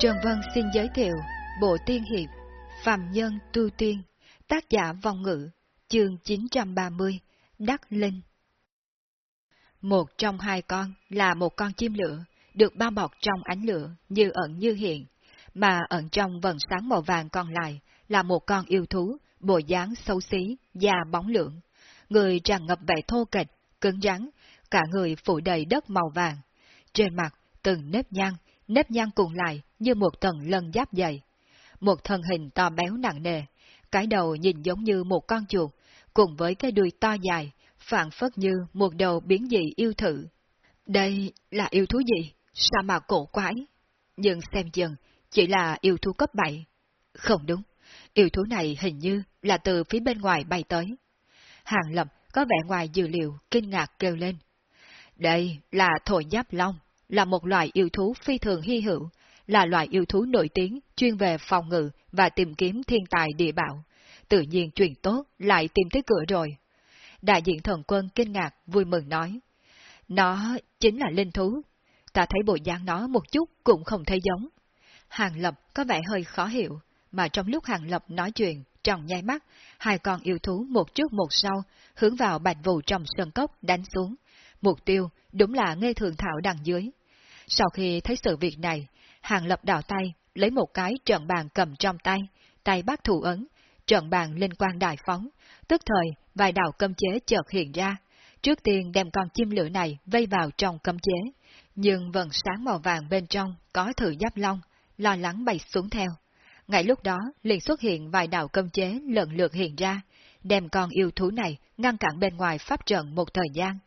Trần Vân xin giới thiệu Bộ Tiên Hiệp Phạm Nhân Tu Tiên Tác giả vong ngữ Chương 930 Đắc Linh Một trong hai con là một con chim lửa được bao bọc trong ánh lửa như ẩn như hiện, mà ẩn trong vần sáng màu vàng còn lại là một con yêu thú, bộ dáng xấu xí, da bóng lượng. Người tràn ngập vẻ thô kệch, cứng rắn, cả người phủ đầy đất màu vàng. Trên mặt, từng nếp nhăn, nếp nhăn cùng lại như một tầng lân giáp dày. Một thân hình to béo nặng nề, cái đầu nhìn giống như một con chuột, cùng với cái đuôi to dài, phản phất như một đầu biến dị yêu thử. Đây là yêu thú gì? Sao mà cổ quái? Nhưng xem chừng, chỉ là yêu thú cấp 7. Không đúng, yêu thú này hình như là từ phía bên ngoài bay tới. Hàng lập có vẻ ngoài dữ liệu, kinh ngạc kêu lên. Đây là thổi giáp long, là một loại yêu thú phi thường hy hữu, là loại yêu thú nổi tiếng chuyên về phòng ngự và tìm kiếm thiên tài địa bảo. Tự nhiên truyền tốt lại tìm tới cửa rồi. Đại diện thần quân kinh ngạc vui mừng nói. Nó chính là linh thú. Ta thấy bộ dáng nó một chút cũng không thấy giống. Hàng Lập có vẻ hơi khó hiểu, mà trong lúc Hàng Lập nói chuyện, trong nháy mắt, hai con yêu thú một trước một sau, hướng vào bạch vụ trong sơn cốc đánh xuống. Mục tiêu đúng là ngây thường thảo đằng dưới. Sau khi thấy sự việc này, Hàng Lập đảo tay, lấy một cái trận bàn cầm trong tay, tay bắt thủ ấn, trận bàn linh quan đại phóng, tức thời vài đạo cấm chế chợt hiện ra. Trước tiên đem con chim lửa này vây vào trong cấm chế, nhưng vần sáng màu vàng bên trong có thử giáp long, lo lắng bay xuống theo. Ngay lúc đó liền xuất hiện vài đạo cấm chế lần lượt hiện ra, đem con yêu thú này ngăn cản bên ngoài pháp trận một thời gian.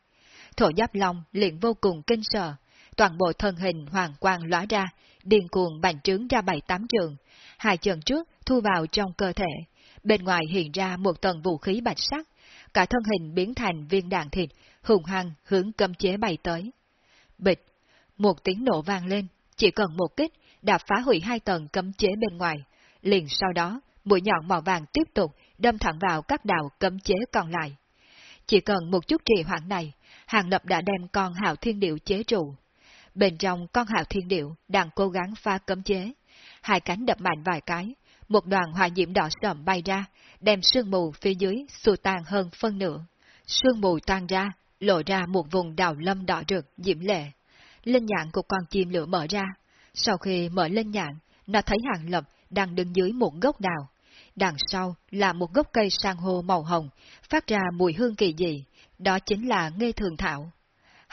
Thổ giáp long liền vô cùng kinh sợ, toàn bộ thân hình hoàng quang lóa ra, điên cuồng bành trướng ra bảy tám trường, hai chân trước thu vào trong cơ thể, bên ngoài hiện ra một tầng vũ khí bạch sắc, cả thân hình biến thành viên đạn thịt, hùng hăng hướng cấm chế bay tới. Bịch, một tiếng nổ vang lên, chỉ cần một kích đã phá hủy hai tầng cấm chế bên ngoài, liền sau đó, mũi nhọn màu vàng tiếp tục đâm thẳng vào các đạo cấm chế còn lại. Chỉ cần một chút trì hoãn này, Hàng Lập đã đem con hạo thiên điệu chế trụ. Bên trong con hạo thiên điệu đang cố gắng phá cấm chế. Hai cánh đập mạnh vài cái, một đoàn hỏa diễm đỏ sầm bay ra, đem sương mù phía dưới xua tan hơn phân nửa. Sương mù tan ra, lộ ra một vùng đào lâm đỏ rực, diễm lệ. Linh nhạn của con chim lửa mở ra. Sau khi mở lên nhạn, nó thấy hàng lập đang đứng dưới một gốc đào. Đằng sau là một gốc cây sang hô màu hồng, phát ra mùi hương kỳ dị, đó chính là nghe thường thảo.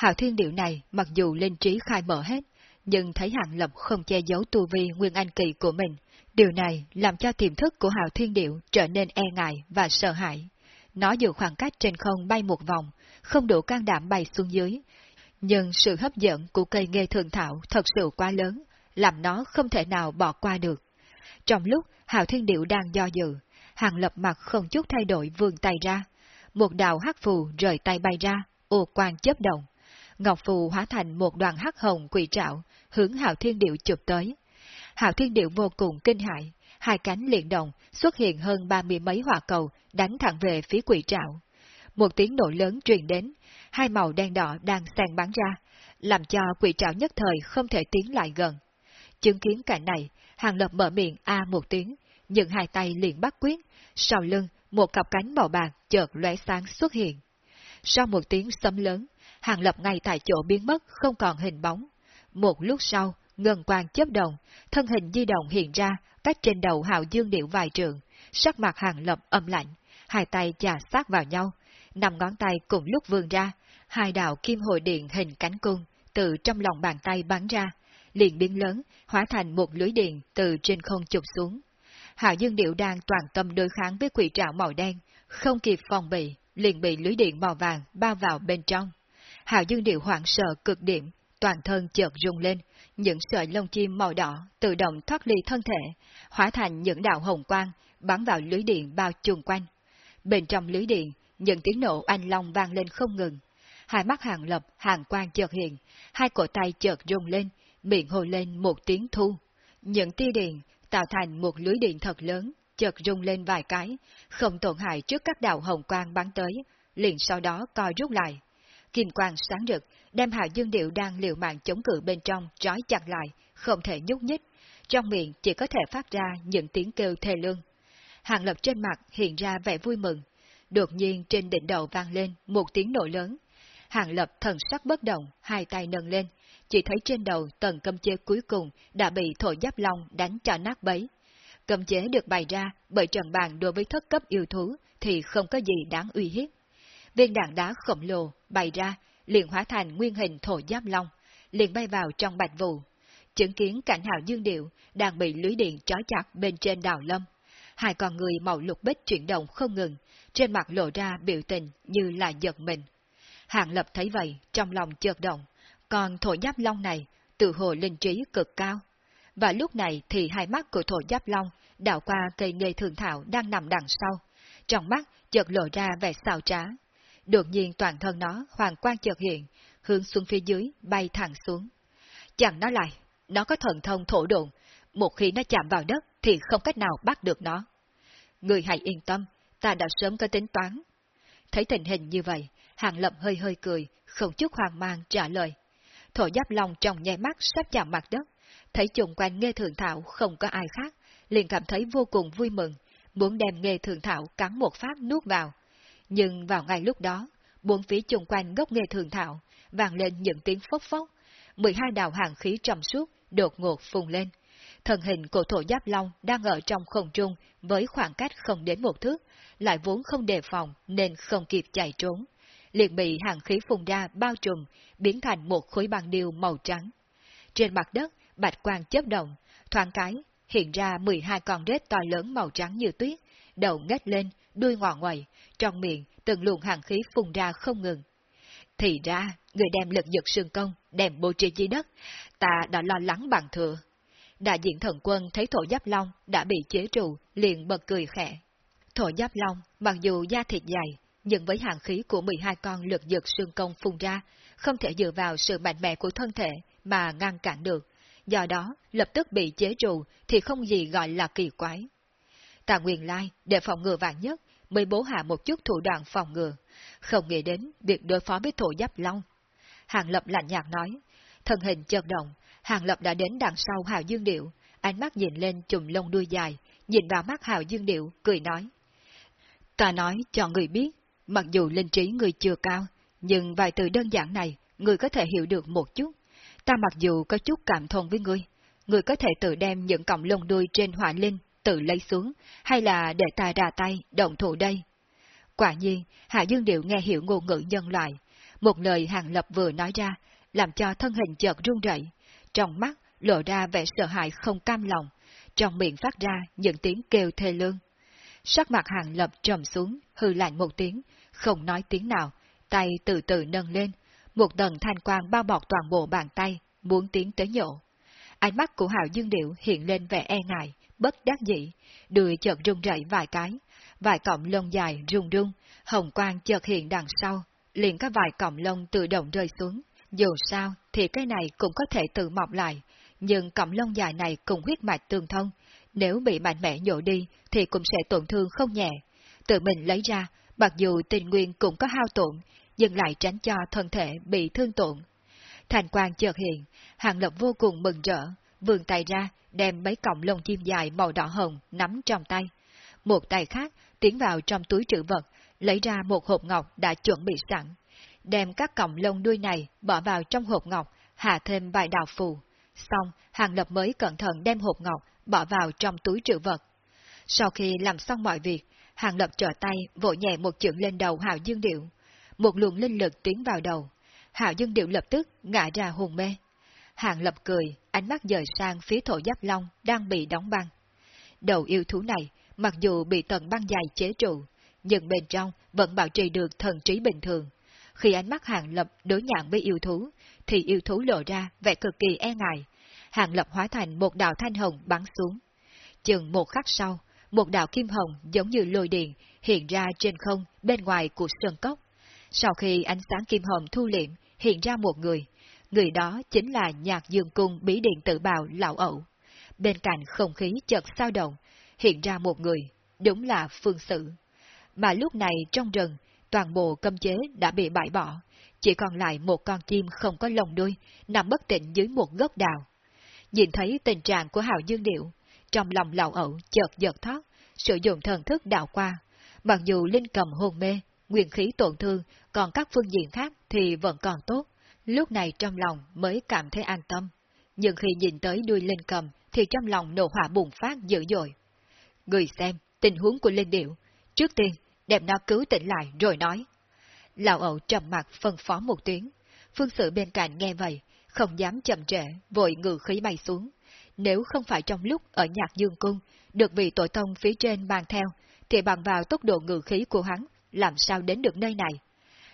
Hạo thiên điệu này mặc dù lên trí khai mở hết, nhưng thấy Hàng Lập không che giấu tu vi nguyên anh kỳ của mình. Điều này làm cho tiềm thức của Hạo Thiên Điệu trở nên e ngại và sợ hãi. Nó giữ khoảng cách trên không bay một vòng, không đủ can đảm bay xuống dưới. Nhưng sự hấp dẫn của cây nghe thường thảo thật sự quá lớn, làm nó không thể nào bỏ qua được. Trong lúc Hạo Thiên Điệu đang do dự, Hàng Lập mặt không chút thay đổi vươn tay ra. Một đạo hắc phù rời tay bay ra, ô quang chớp động. Ngọc Phù hóa thành một đoàn hắc hồng quỷ trạo, hướng Hạo Thiên Điệu chụp tới. Hạo Thiên Điệu vô cùng kinh hại, hai cánh liền động, xuất hiện hơn ba mươi mấy hỏa cầu, đánh thẳng về phía quỷ trạo. Một tiếng nổ lớn truyền đến, hai màu đen đỏ đang xen bắn ra, làm cho quỷ trạo nhất thời không thể tiến lại gần. Chứng kiến cảnh này, Hàng Lập mở miệng A một tiếng, nhưng hai tay liền bắt quyết, sau lưng, một cặp cánh màu bạc chợt lóe sáng xuất hiện. Sau một tiếng sấm lớn, Hàng Lập ngay tại chỗ biến mất không còn hình bóng. Một lúc sau, ngân quang chớp động, thân hình di động hiện ra, cách trên đầu hạo dương điệu vài trường, sắc mặt Hàng Lập âm lạnh, hai tay chà sát vào nhau, năm ngón tay cùng lúc vươn ra, hai đạo kim hồi điện hình cánh cung từ trong lòng bàn tay bắn ra, liền biến lớn, hóa thành một lưới điện từ trên không chụp xuống. Hạo Dương Điệu đang toàn tâm đối kháng với quỷ trảo màu đen, không kịp phòng bị, liền bị lưới điện màu vàng bao vào bên trong. Hạo Dương Điệu hoảng sợ cực điểm, toàn thân chợt rung lên, những sợi lông chim màu đỏ tự động thoát ly thân thể, hóa thành những đạo hồng quang, bắn vào lưới điện bao chung quanh. Bên trong lưới điện, những tiếng nổ anh long vang lên không ngừng. Hai mắt hàng lập, hàng quang chợt hiện, hai cổ tay chợt rung lên, miệng hồ lên một tiếng thu. Những tia điện tạo thành một lưới điện thật lớn, chợt rung lên vài cái, không tổn hại trước các đạo hồng quang bắn tới, liền sau đó coi rút lại. Kim quang sáng rực, đem Hạ Dương Điệu đang liều mạng chống cự bên trong trói chặt lại, không thể nhúc nhích. trong miệng chỉ có thể phát ra những tiếng kêu thê lương. Hàng Lập trên mặt hiện ra vẻ vui mừng, đột nhiên trên đỉnh đầu vang lên một tiếng nổ lớn. Hàng Lập thần sắc bất động, hai tay nâng lên, chỉ thấy trên đầu tầng cầm chế cuối cùng đã bị thổ giáp long đánh cho nát bấy. Cầm chế được bày ra bởi trận bàn đối với thất cấp yêu thú thì không có gì đáng uy hiếp. Viên đạn đá khổng lồ bay ra liền hóa thành nguyên hình thổ giáp long, liền bay vào trong bạch vụ. Chứng kiến cảnh hào dương điệu đang bị lưới điện trói chặt bên trên đào lâm. Hai con người màu lục bích chuyển động không ngừng, trên mặt lộ ra biểu tình như là giật mình. Hạng lập thấy vậy, trong lòng chợt động, còn thổ giáp long này, tự hồ linh trí cực cao. Và lúc này thì hai mắt của thổ giáp long đảo qua cây nghề thường thảo đang nằm đằng sau. Trong mắt chợt lộ ra vẻ xào trá. Đột nhiên toàn thân nó hoàng quang chợt hiện, hướng xuống phía dưới, bay thẳng xuống. Chẳng nói lại, nó có thần thông thổ độn, một khi nó chạm vào đất thì không cách nào bắt được nó. Người hãy yên tâm, ta đã sớm có tính toán. Thấy tình hình như vậy, Hàng Lập hơi hơi cười, không chút hoang mang trả lời. Thổ giáp lòng trong nháy mắt sắp chạm mặt đất, thấy chung quanh nghe thường thảo không có ai khác, liền cảm thấy vô cùng vui mừng, muốn đem nghe thường thảo cắn một phát nuốt vào. Nhưng vào ngay lúc đó, bốn phía chung quanh gốc nghề thường thảo, vang lên những tiếng phốc phốc, 12 đạo hàng khí trầm suốt đột ngột phùng lên. Thần hình của thổ giáp long đang ở trong không trung với khoảng cách không đến một thước, lại vốn không đề phòng nên không kịp chạy trốn. Liền bị hàng khí phùng ra bao trùm, biến thành một khối băng điêu màu trắng. Trên mặt đất, bạch quang chớp động, thoáng cái, hiện ra 12 con rết to lớn màu trắng như tuyết, đầu ngét lên, đuôi ngọ ngoài, trong miệng từng luồng hàng khí phun ra không ngừng. Thì ra, người đem lực giật sương công, đem bố trí dưới đất, ta đã lo lắng bằng thừa. Đại diện thần quân thấy thổ giáp long đã bị chế trụ, liền bật cười khẽ. Thổ giáp long, mặc dù da thịt dày, nhưng với hàng khí của 12 con lực giật sương công phun ra, không thể dựa vào sự mạnh mẽ của thân thể mà ngăn cản được. Do đó, lập tức bị chế trụ thì không gì gọi là kỳ quái. Tà Nguyên Lai, để phòng ngừa vạn nhất, mới bố hạ một chút thủ đoạn phòng ngừa, không nghĩ đến việc đối phó với thổ giáp long. Hàng Lập lạnh nhạt nói, thân hình chợt động, Hàng Lập đã đến đằng sau Hào Dương Điệu, ánh mắt nhìn lên chùm lông đuôi dài, nhìn vào mắt Hào Dương Điệu, cười nói. Ta nói cho người biết, mặc dù linh trí người chưa cao, nhưng vài từ đơn giản này, người có thể hiểu được một chút. Ta mặc dù có chút cảm thông với ngươi, người có thể tự đem những cọng lông đuôi trên hỏa linh tự lấy xuống, hay là để ta ra tay, động thủ đây. Quả nhiên, Hạ Dương Điệu nghe hiểu ngôn ngữ nhân loại. Một lời Hàng Lập vừa nói ra, làm cho thân hình chợt run rẩy, trong mắt lộ ra vẻ sợ hãi không cam lòng, trong miệng phát ra những tiếng kêu thê lương. Sắc mặt Hàng Lập trầm xuống, hư lạnh một tiếng, không nói tiếng nào, tay từ từ nâng lên, một tầng thanh quang bao bọc toàn bộ bàn tay, muốn tiến tới nhộ. Ánh mắt của Hạo Dương Điệu hiện lên vẻ e ngại, bất đắc dĩ, đùi chợt rung rẩy vài cái, vài cọng lông dài rung rung, hồng quang chợt hiện đằng sau, liền có vài cọng lông tự động rơi xuống. Dù sao thì cái này cũng có thể tự mọc lại, nhưng cọng lông dài này cùng huyết mạch tương thông, nếu bị mạnh mẽ nhổ đi thì cũng sẽ tổn thương không nhẹ. Tự mình lấy ra, mặc dù tình nguyên cũng có hao tổn, nhưng lại tránh cho thân thể bị thương tổn. Thành quang chợt hiện, hàng lập vô cùng mừng rỡ, vươn tay ra, đem mấy cọng lông chim dài màu đỏ hồng nắm trong tay. Một tay khác tiến vào trong túi trữ vật, lấy ra một hộp ngọc đã chuẩn bị sẵn. Đem các cọng lông đuôi này bỏ vào trong hộp ngọc, hạ thêm vài đạo phù. Xong, Hàng Lập mới cẩn thận đem hộp ngọc bỏ vào trong túi trữ vật. Sau khi làm xong mọi việc, Hàng Lập trở tay vội nhẹ một chưởng lên đầu Hạo Dương Điệu. Một luồng linh lực tiến vào đầu. Hạo Dương Điệu lập tức ngã ra hồn mê. Hàng Lập cười, ánh mắt dời sang phía thổ giáp long đang bị đóng băng. Đầu yêu thú này, mặc dù bị tầng băng dài chế trụ, nhưng bên trong vẫn bảo trì được thần trí bình thường. Khi ánh mắt Hàng Lập đối nhạn với yêu thú, thì yêu thú lộ ra vẻ cực kỳ e ngại. Hàng Lập hóa thành một đạo thanh hồng bắn xuống. Chừng một khắc sau, một đạo kim hồng giống như lôi điện hiện ra trên không bên ngoài của sơn cốc. Sau khi ánh sáng kim hồng thu liệm, hiện ra một người, người đó chính là nhạc dương cung bí điện tự bào lão ẩu. Bên cạnh không khí chợt sao động, hiện ra một người, đúng là phương sự. Mà lúc này trong rừng, toàn bộ cấm chế đã bị bãi bỏ, chỉ còn lại một con chim không có lồng đuôi, nằm bất tỉnh dưới một gốc đào. nhìn thấy tình trạng của Hạo Dương Điệu, trong lòng lão ẩu chợt giật thoát, sử dụng thần thức đạo qua. Mặc dù linh cầm hôn mê, nguyên khí tổn thương, còn các phương diện khác thì vẫn còn tốt. Lúc này trong lòng mới cảm thấy an tâm. Nhưng khi nhìn tới đuôi linh cầm thì trong lòng nổ hỏa bùng phát dữ dội. Người xem tình huống của linh điệu, trước tiên đem nó cứu tỉnh lại rồi nói. Lão ẩu trầm mặt phân phó một tiếng. Phương sự bên cạnh nghe vậy, không dám chậm trễ, vội ngự khí bay xuống. Nếu không phải trong lúc ở nhạc dương cung, được vị tội tông phía trên mang theo, thì bằng vào tốc độ ngự khí của hắn, làm sao đến được nơi này.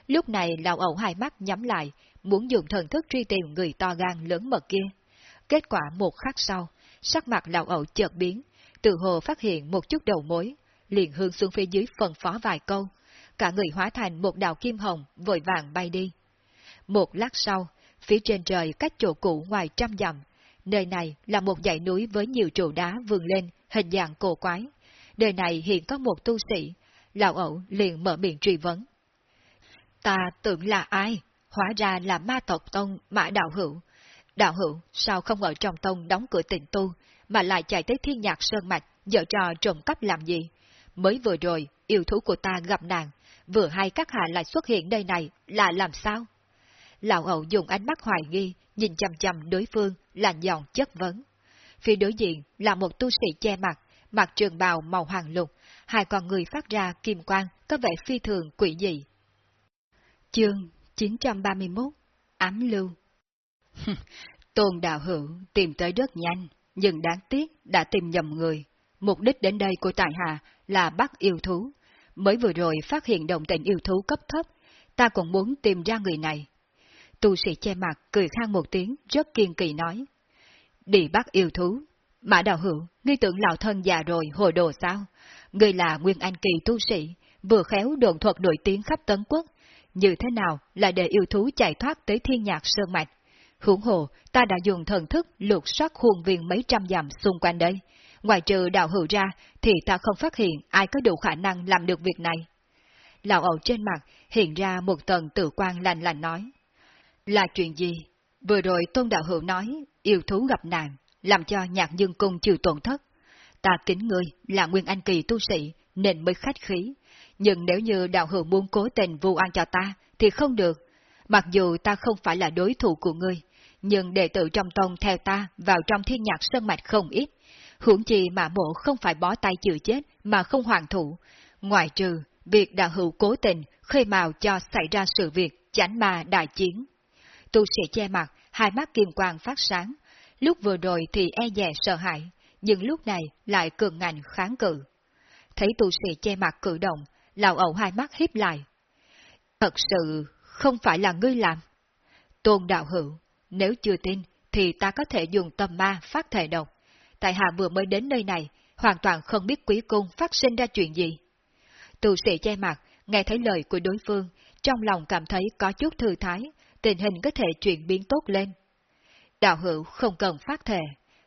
Lúc này lão ẩu hai mắt nhắm lại, muốn dùng thần thức truy tìm người to gan lớn mật kia. Kết quả một khắc sau, sắc mặt lão ẩu chợt biến, tự hồ phát hiện một chút đầu mối, liền hướng xuống phía dưới phân phó vài câu. Cả người hóa thành một đạo kim hồng, vội vàng bay đi. Một lát sau, phía trên trời cách chỗ cũ ngoài trăm dặm, nơi này là một dãy núi với nhiều trụ đá vươn lên, hình dạng cổ quái. Nơi này hiện có một tu sĩ, lão ẩu liền mở miệng truy vấn. Ta tưởng là ai? Hóa ra là ma tộc tông Mã Đạo Hữu. Đạo Hữu sao không ở trong tông đóng cửa tịnh tu, mà lại chạy tới thiên nhạc sơn mạch, dở trò trộm cắp làm gì? Mới vừa rồi, yêu thú của ta gặp nàng vừa hay các hạ lại xuất hiện đây này, là làm sao? Lão hậu dùng ánh mắt hoài nghi, nhìn chăm chăm đối phương, làn giọng chất vấn. Phía đối diện là một tu sĩ che mặt, mặc trường bào màu hoàng lục, hai con người phát ra kim quang, có vẻ phi thường quỷ dị. Chương 931 Ám lưu Tôn đạo hữu tìm tới rất nhanh, nhưng đáng tiếc đã tìm nhầm người. Mục đích đến đây của Tài Hà là bắt yêu thú. Mới vừa rồi phát hiện động tình yêu thú cấp thấp, ta cũng muốn tìm ra người này. Tu sĩ che mặt cười khang một tiếng, rất kiên kỳ nói. Đi bắt yêu thú. Mã đạo hữu, ngươi tưởng lão thân già rồi hồi đồ sao? Ngươi là nguyên anh kỳ tu sĩ, vừa khéo đồn thuật nổi tiếng khắp tấn quốc. Như thế nào là để yêu thú chạy thoát tới thiên nhạc sơn mạch? Hưởng hồ, ta đã dùng thần thức lục soát khuôn viên mấy trăm dặm xung quanh đây. Ngoài trừ đạo hữu ra, thì ta không phát hiện ai có đủ khả năng làm được việc này. Lão ẩu trên mặt hiện ra một tầng tự quan lành lành nói. Là chuyện gì? Vừa rồi Tôn Đạo Hữu nói, yêu thú gặp nạn, làm cho nhạc dương cung chịu tổn thất. Ta kính người là nguyên anh kỳ tu sĩ, nên mới khách khí. Nhưng nếu như đạo hữu muốn cố tình vu oan cho ta, thì không được. Mặc dù ta không phải là đối thủ của ngươi, nhưng đệ tử trong tông theo ta vào trong thiên nhạc sơn mạch không ít. Hưởng chi mà mộ không phải bó tay chịu chết mà không hoàn thủ. Ngoài trừ, việc đạo hữu cố tình khơi mào cho xảy ra sự việc chánh ma đại chiến. Tu sĩ che mặt, hai mắt kim quang phát sáng. Lúc vừa rồi thì e dè sợ hãi, nhưng lúc này lại cường ngạnh kháng cự. Thấy tu sĩ che mặt cử động, lão ẩu hai mắt híp lại. Thật sự không phải là ngươi làm. Tôn đạo hữu, nếu chưa tin thì ta có thể dùng tâm ma phát thể độc. Tại hạ vừa mới đến nơi này, hoàn toàn không biết quý cung phát sinh ra chuyện gì. Tu sĩ che mặt, nghe thấy lời của đối phương, trong lòng cảm thấy có chút thư thái, tình hình có thể chuyển biến tốt lên. Đạo hữu không cần phát thề,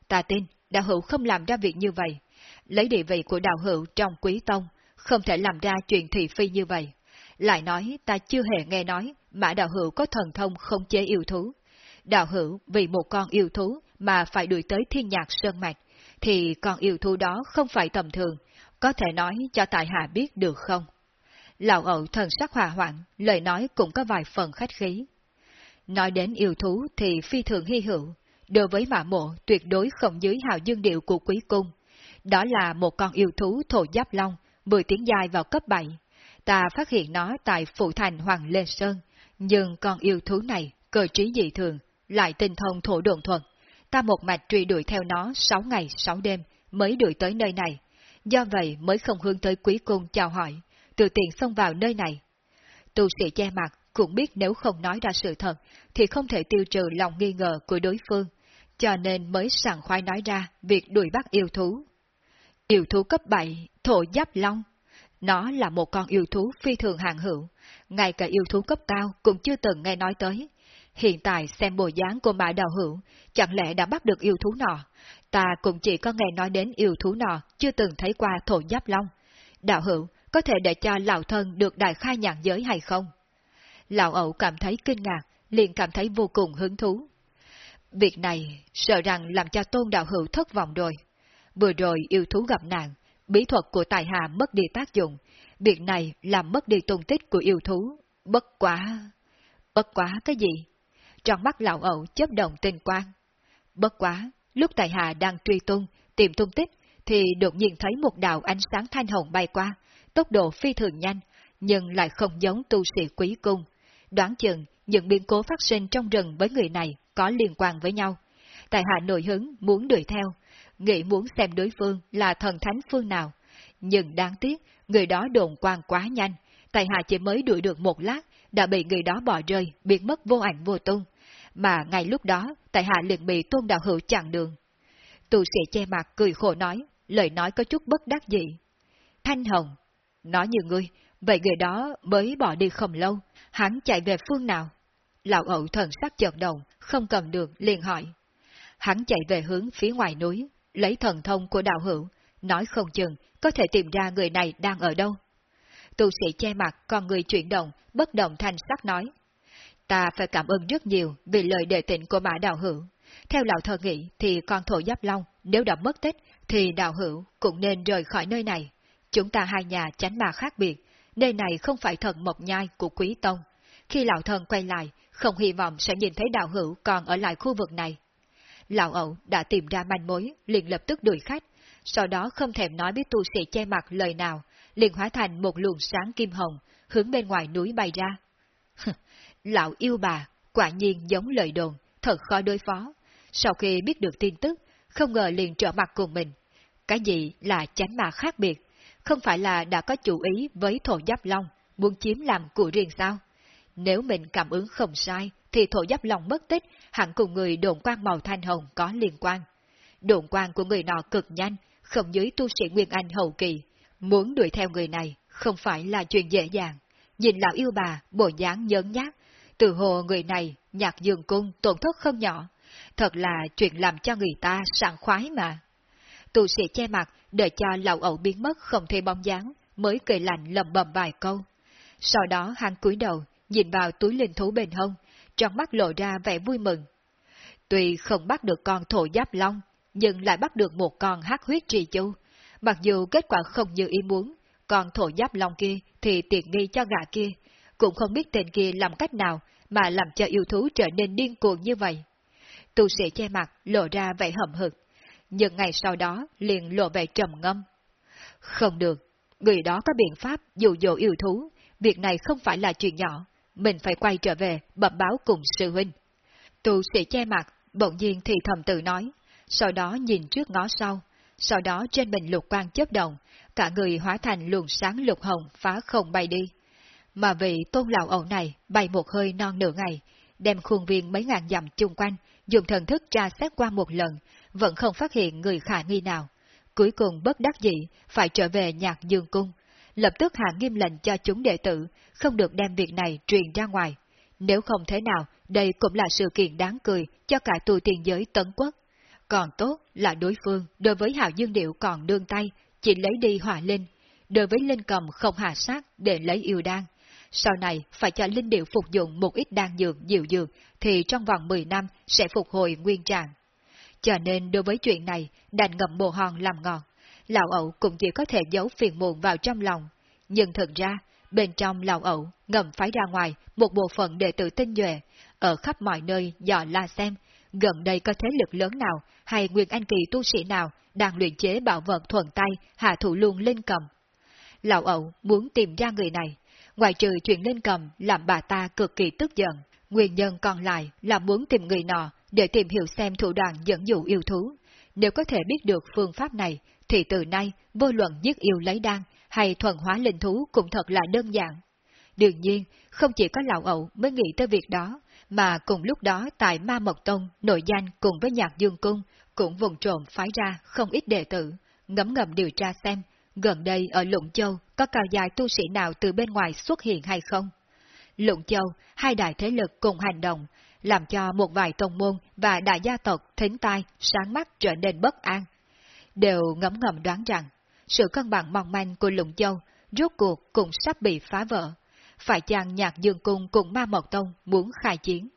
ta tin đạo hữu không làm ra việc như vậy. Lấy địa vị của đạo hữu trong quý tông, không thể làm ra chuyện thị phi như vậy. Lại nói ta chưa hề nghe nói mã đạo hữu có thần thông không chế yêu thú. Đạo hữu vì một con yêu thú mà phải đuổi tới thiên nhạc sơn mạch, thì con yêu thú đó không phải tầm thường, có thể nói cho tại hạ biết được không? Lão ẩu thần sắc hòa hoạn, lời nói cũng có vài phần khách khí. Nói đến yêu thú thì phi thường hy hữu, đối với mã mộ tuyệt đối không dưới hào dương điệu của quý cung. Đó là một con yêu thú thổ giáp long, vừa tiến dài vào cấp 7. Ta phát hiện nó tại phụ thành Hoàng Lê Sơn, nhưng con yêu thú này, cơ trí dị thường, lại tinh thông thổ đồn thuật. Ta một mạch truy đuổi theo nó 6 ngày 6 đêm mới đuổi tới nơi này. Do vậy mới không hướng tới quý cung chào hỏi, từ tiện xông vào nơi này. Tu sĩ che mặt cũng biết nếu không nói ra sự thật, thì không thể tiêu trừ lòng nghi ngờ của đối phương, cho nên mới sẵn khoái nói ra việc đuổi bắt yêu thú. Yêu thú cấp 7, thổ giáp long. Nó là một con yêu thú phi thường hạng hữu, ngay cả yêu thú cấp cao cũng chưa từng nghe nói tới. Hiện tại xem bộ dáng của mã đào hữu, chẳng lẽ đã bắt được yêu thú nọ? Ta cũng chỉ có nghe nói đến yêu thú nọ, chưa từng thấy qua thổ giáp long. Đạo hữu, có thể để cho lão thân được đại khai nhãn giới hay không? Lão ẩu cảm thấy kinh ngạc, liền cảm thấy vô cùng hứng thú. Việc này sợ rằng làm cho tôn đạo hữu thất vọng rồi. Vừa rồi yêu thú gặp nạn, bí thuật của tài hạ mất đi tác dụng, việc này làm mất đi tung tích của yêu thú. Bất quá... Bất quá cái gì? Trong mắt lão ẩu chấp động tinh quang. Bất quá, lúc tài hạ đang truy tung, tìm tung tích, thì đột nhiên thấy một đạo ánh sáng thanh hồng bay qua, tốc độ phi thường nhanh, nhưng lại không giống tu sĩ quý cung. Đoán chừng, những biến cố phát sinh trong rừng với người này có liên quan với nhau. Tài hạ nổi hứng muốn đuổi theo, nghĩ muốn xem đối phương là thần thánh phương nào. Nhưng đáng tiếc, người đó đồn quang quá nhanh, tài hạ chỉ mới đuổi được một lát, đã bị người đó bỏ rơi, biến mất vô ảnh vô tung. Mà ngay lúc đó, tài hạ liền bị tôn đạo hữu chặn đường. Tu sĩ che mặt cười khổ nói, lời nói có chút bất đắc dĩ. Thanh Hồng, nói như ngươi, vậy người đó mới bỏ đi không lâu, hắn chạy về phương nào? Lão ẩu thần sắc chợt động, không cầm được, liền hỏi. Hắn chạy về hướng phía ngoài núi, lấy thần thông của đạo hữu, nói không chừng có thể tìm ra người này đang ở đâu. Tu sĩ che mặt, còn người chuyển động, bất động thanh sắc nói. Ta phải cảm ơn rất nhiều vì lời đề tịnh của mã đạo hữu. Theo lão thờ nghĩ thì con thổ giáp long nếu đã mất tích thì đạo hữu cũng nên rời khỏi nơi này. Chúng ta hai nhà tránh mà khác biệt, nơi này không phải thần mộc nhai của quý tông. Khi lão thần quay lại, không hy vọng sẽ nhìn thấy đạo hữu còn ở lại khu vực này. Lão ẩu đã tìm ra manh mối, liền lập tức đuổi khách, sau đó không thèm nói với tu sĩ che mặt lời nào, liền hóa thành một luồng sáng kim hồng, hướng bên ngoài núi bay ra. Lão yêu bà, quả nhiên giống lời đồn, thật khó đối phó. Sau khi biết được tin tức, không ngờ liền trở mặt cùng mình. Cái gì là chánh mà khác biệt? Không phải là đã có chủ ý với thổ giáp long, muốn chiếm làm của riêng sao? Nếu mình cảm ứng không sai, thì thổ giáp lòng mất tích, hẳn cùng người đồn quan màu thanh hồng có liên quan. Đồn quan của người nọ cực nhanh, không dưới tu sĩ Nguyên Anh hậu kỳ. Muốn đuổi theo người này, không phải là chuyện dễ dàng. Nhìn lão yêu bà, bộ dáng nhớn nhát, từ hồ người này, nhạc dương cung tổn thất không nhỏ. Thật là chuyện làm cho người ta sảng khoái mà. Tu sĩ che mặt, đợi cho lão ẩu biến mất không thấy bóng dáng, mới cười lạnh lầm bầm vài câu. Sau đó hắn cúi đầu, nhìn vào túi linh thú bên hông, trong mắt lộ ra vẻ vui mừng. Tuy không bắt được con thổ giáp long, nhưng lại bắt được một con hắc huyết trì chu. Mặc dù kết quả không như ý muốn, còn thổ giáp long kia thì tiện nghi cho gã kia, cũng không biết tên kia làm cách nào mà làm cho yêu thú trở nên điên cuồng như vậy. Tu sĩ che mặt lộ ra vẻ hậm hực, nhưng ngày sau đó liền lộ vẻ trầm ngâm. Không được, người đó có biện pháp dụ dỗ yêu thú, việc này không phải là chuyện nhỏ, mình phải quay trở về bẩm báo cùng sư huynh. Tu sĩ che mặt, bỗng nhiên thì thầm tự nói, sau đó nhìn trước ngó sau, sau đó trên mình lục quang chớp động, cả người hóa thành luồng sáng lục hồng phá không bay đi. Mà vị tôn lão ẩu này bay một hơi non nửa ngày, đem khuôn viên mấy ngàn dặm chung quanh, dùng thần thức tra xét qua một lần, vẫn không phát hiện người khả nghi nào. Cuối cùng bất đắc dĩ, phải trở về nhạc dương cung. Lập tức hạ nghiêm lệnh cho chúng đệ tử, không được đem việc này truyền ra ngoài. Nếu không thế nào, đây cũng là sự kiện đáng cười cho cả tù tiền giới tấn quốc. Còn tốt là đối phương, đối với Hạo Dương Điệu còn đương tay, chỉ lấy đi hỏa linh. Đối với Linh Cầm không hạ sát để lấy yêu đan. Sau này phải cho Linh Điệu phục dụng một ít đan dược dịu dược, thì trong vòng 10 năm sẽ phục hồi nguyên trạng. Cho nên đối với chuyện này, đành ngậm bồ hòn làm ngọt. Lão ẩu cũng chỉ có thể giấu phiền muộn vào trong lòng. Nhưng thực ra, bên trong lão ẩu ngầm phái ra ngoài một bộ phận đệ tử tinh nhuệ, ở khắp mọi nơi dò la xem, gần đây có thế lực lớn nào hay nguyên anh kỳ tu sĩ nào đang luyện chế bảo vật thuận tay hạ thủ luôn lên cầm. Lão ẩu muốn tìm ra người này, ngoài trừ chuyện lên cầm làm bà ta cực kỳ tức giận, nguyên nhân còn lại là muốn tìm người nọ để tìm hiểu xem thủ đoạn dẫn dụ yêu thú. Nếu có thể biết được phương pháp này, thì từ nay vô luận giết yêu lấy đan hay thuần hóa linh thú cũng thật là đơn giản. Đương nhiên, không chỉ có lão ẩu mới nghĩ tới việc đó, mà cùng lúc đó tại Ma Mộc Tông, nội danh cùng với Nhạc Dương Cung, cũng vùng trộm phái ra không ít đệ tử, ngấm ngầm điều tra xem, gần đây ở Lũng Châu có cao dài tu sĩ nào từ bên ngoài xuất hiện hay không. Lũng Châu, hai đại thế lực cùng hành động, làm cho một vài tông môn và đại gia tộc thính tai, sáng mắt trở nên bất an. Đều ngấm ngầm đoán rằng, sự cân bằng mong manh của Lụng Châu rốt cuộc cũng sắp bị phá vỡ phải chàng nhạc dương cung cùng ma mộc tông muốn khai chiến.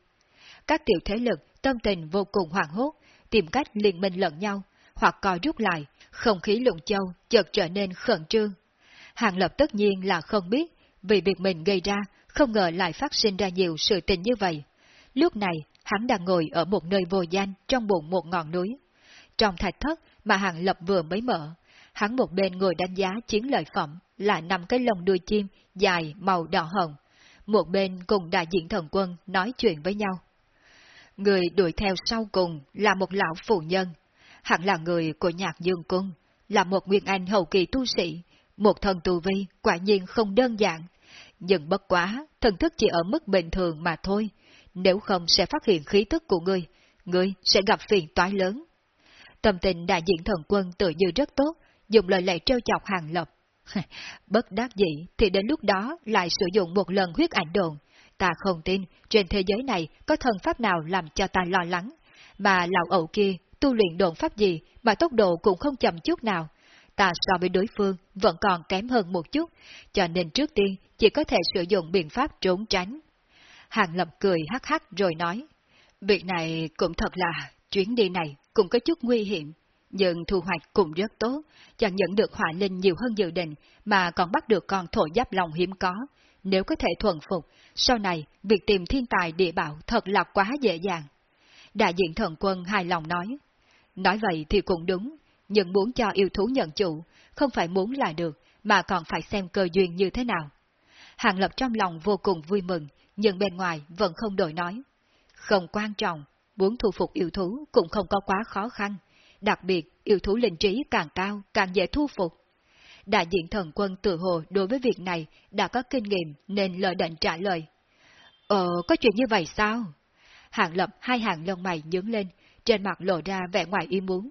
Các tiểu thế lực tâm tình vô cùng hoảng hốt, tìm cách liên minh lẫn nhau, hoặc co rút lại, không khí lụng châu chợt trở nên khẩn trương. Hàng Lập tất nhiên là không biết, vì việc mình gây ra, không ngờ lại phát sinh ra nhiều sự tình như vậy. Lúc này, hắn đang ngồi ở một nơi vô danh trong bụng một ngọn núi. Trong thạch thất mà Hàng Lập vừa mới mở, hắn một bên ngồi đánh giá chiến lợi phẩm là năm cái lông đuôi chim dài màu đỏ hồng, một bên cùng đại diện thần quân nói chuyện với nhau. Người đuổi theo sau cùng là một lão phụ nhân, hẳn là người của nhạc dương cung, là một nguyên anh hậu kỳ tu sĩ, một thần tu vi quả nhiên không đơn giản. Nhưng bất quá, thần thức chỉ ở mức bình thường mà thôi, nếu không sẽ phát hiện khí thức của ngươi, ngươi sẽ gặp phiền toái lớn. Tâm tình đại diện thần quân tự như rất tốt, dùng lời lệ trêu chọc hàng lập. Bất đắc dĩ thì đến lúc đó lại sử dụng một lần huyết ảnh đồn. Ta không tin trên thế giới này có thần pháp nào làm cho ta lo lắng. Mà lão ẩu kia tu luyện đồn pháp gì mà tốc độ cũng không chậm chút nào. Ta so với đối phương vẫn còn kém hơn một chút, cho nên trước tiên chỉ có thể sử dụng biện pháp trốn tránh. Hàng Lập cười hắc hắc rồi nói, việc này cũng thật là, chuyến đi này cũng có chút nguy hiểm, nhưng thu hoạch cũng rất tốt, chẳng nhận được hỏa linh nhiều hơn dự định, mà còn bắt được con thổ giáp lòng hiếm có. Nếu có thể thuần phục, sau này việc tìm thiên tài địa bảo thật là quá dễ dàng. Đại diện thần quân hài lòng nói, nói vậy thì cũng đúng, nhưng muốn cho yêu thú nhận chủ, không phải muốn là được, mà còn phải xem cơ duyên như thế nào. Hàng Lập trong lòng vô cùng vui mừng, nhưng bên ngoài vẫn không đổi nói. Không quan trọng, muốn thu phục yêu thú cũng không có quá khó khăn, đặc biệt yêu thú linh trí càng cao càng dễ thu phục. Đại diện thần quân tự hồ đối với việc này đã có kinh nghiệm nên lời định trả lời. Ờ, có chuyện như vậy sao? hạng lập hai hàng lông mày nhướng lên, trên mặt lộ ra vẻ ngoài ý muốn.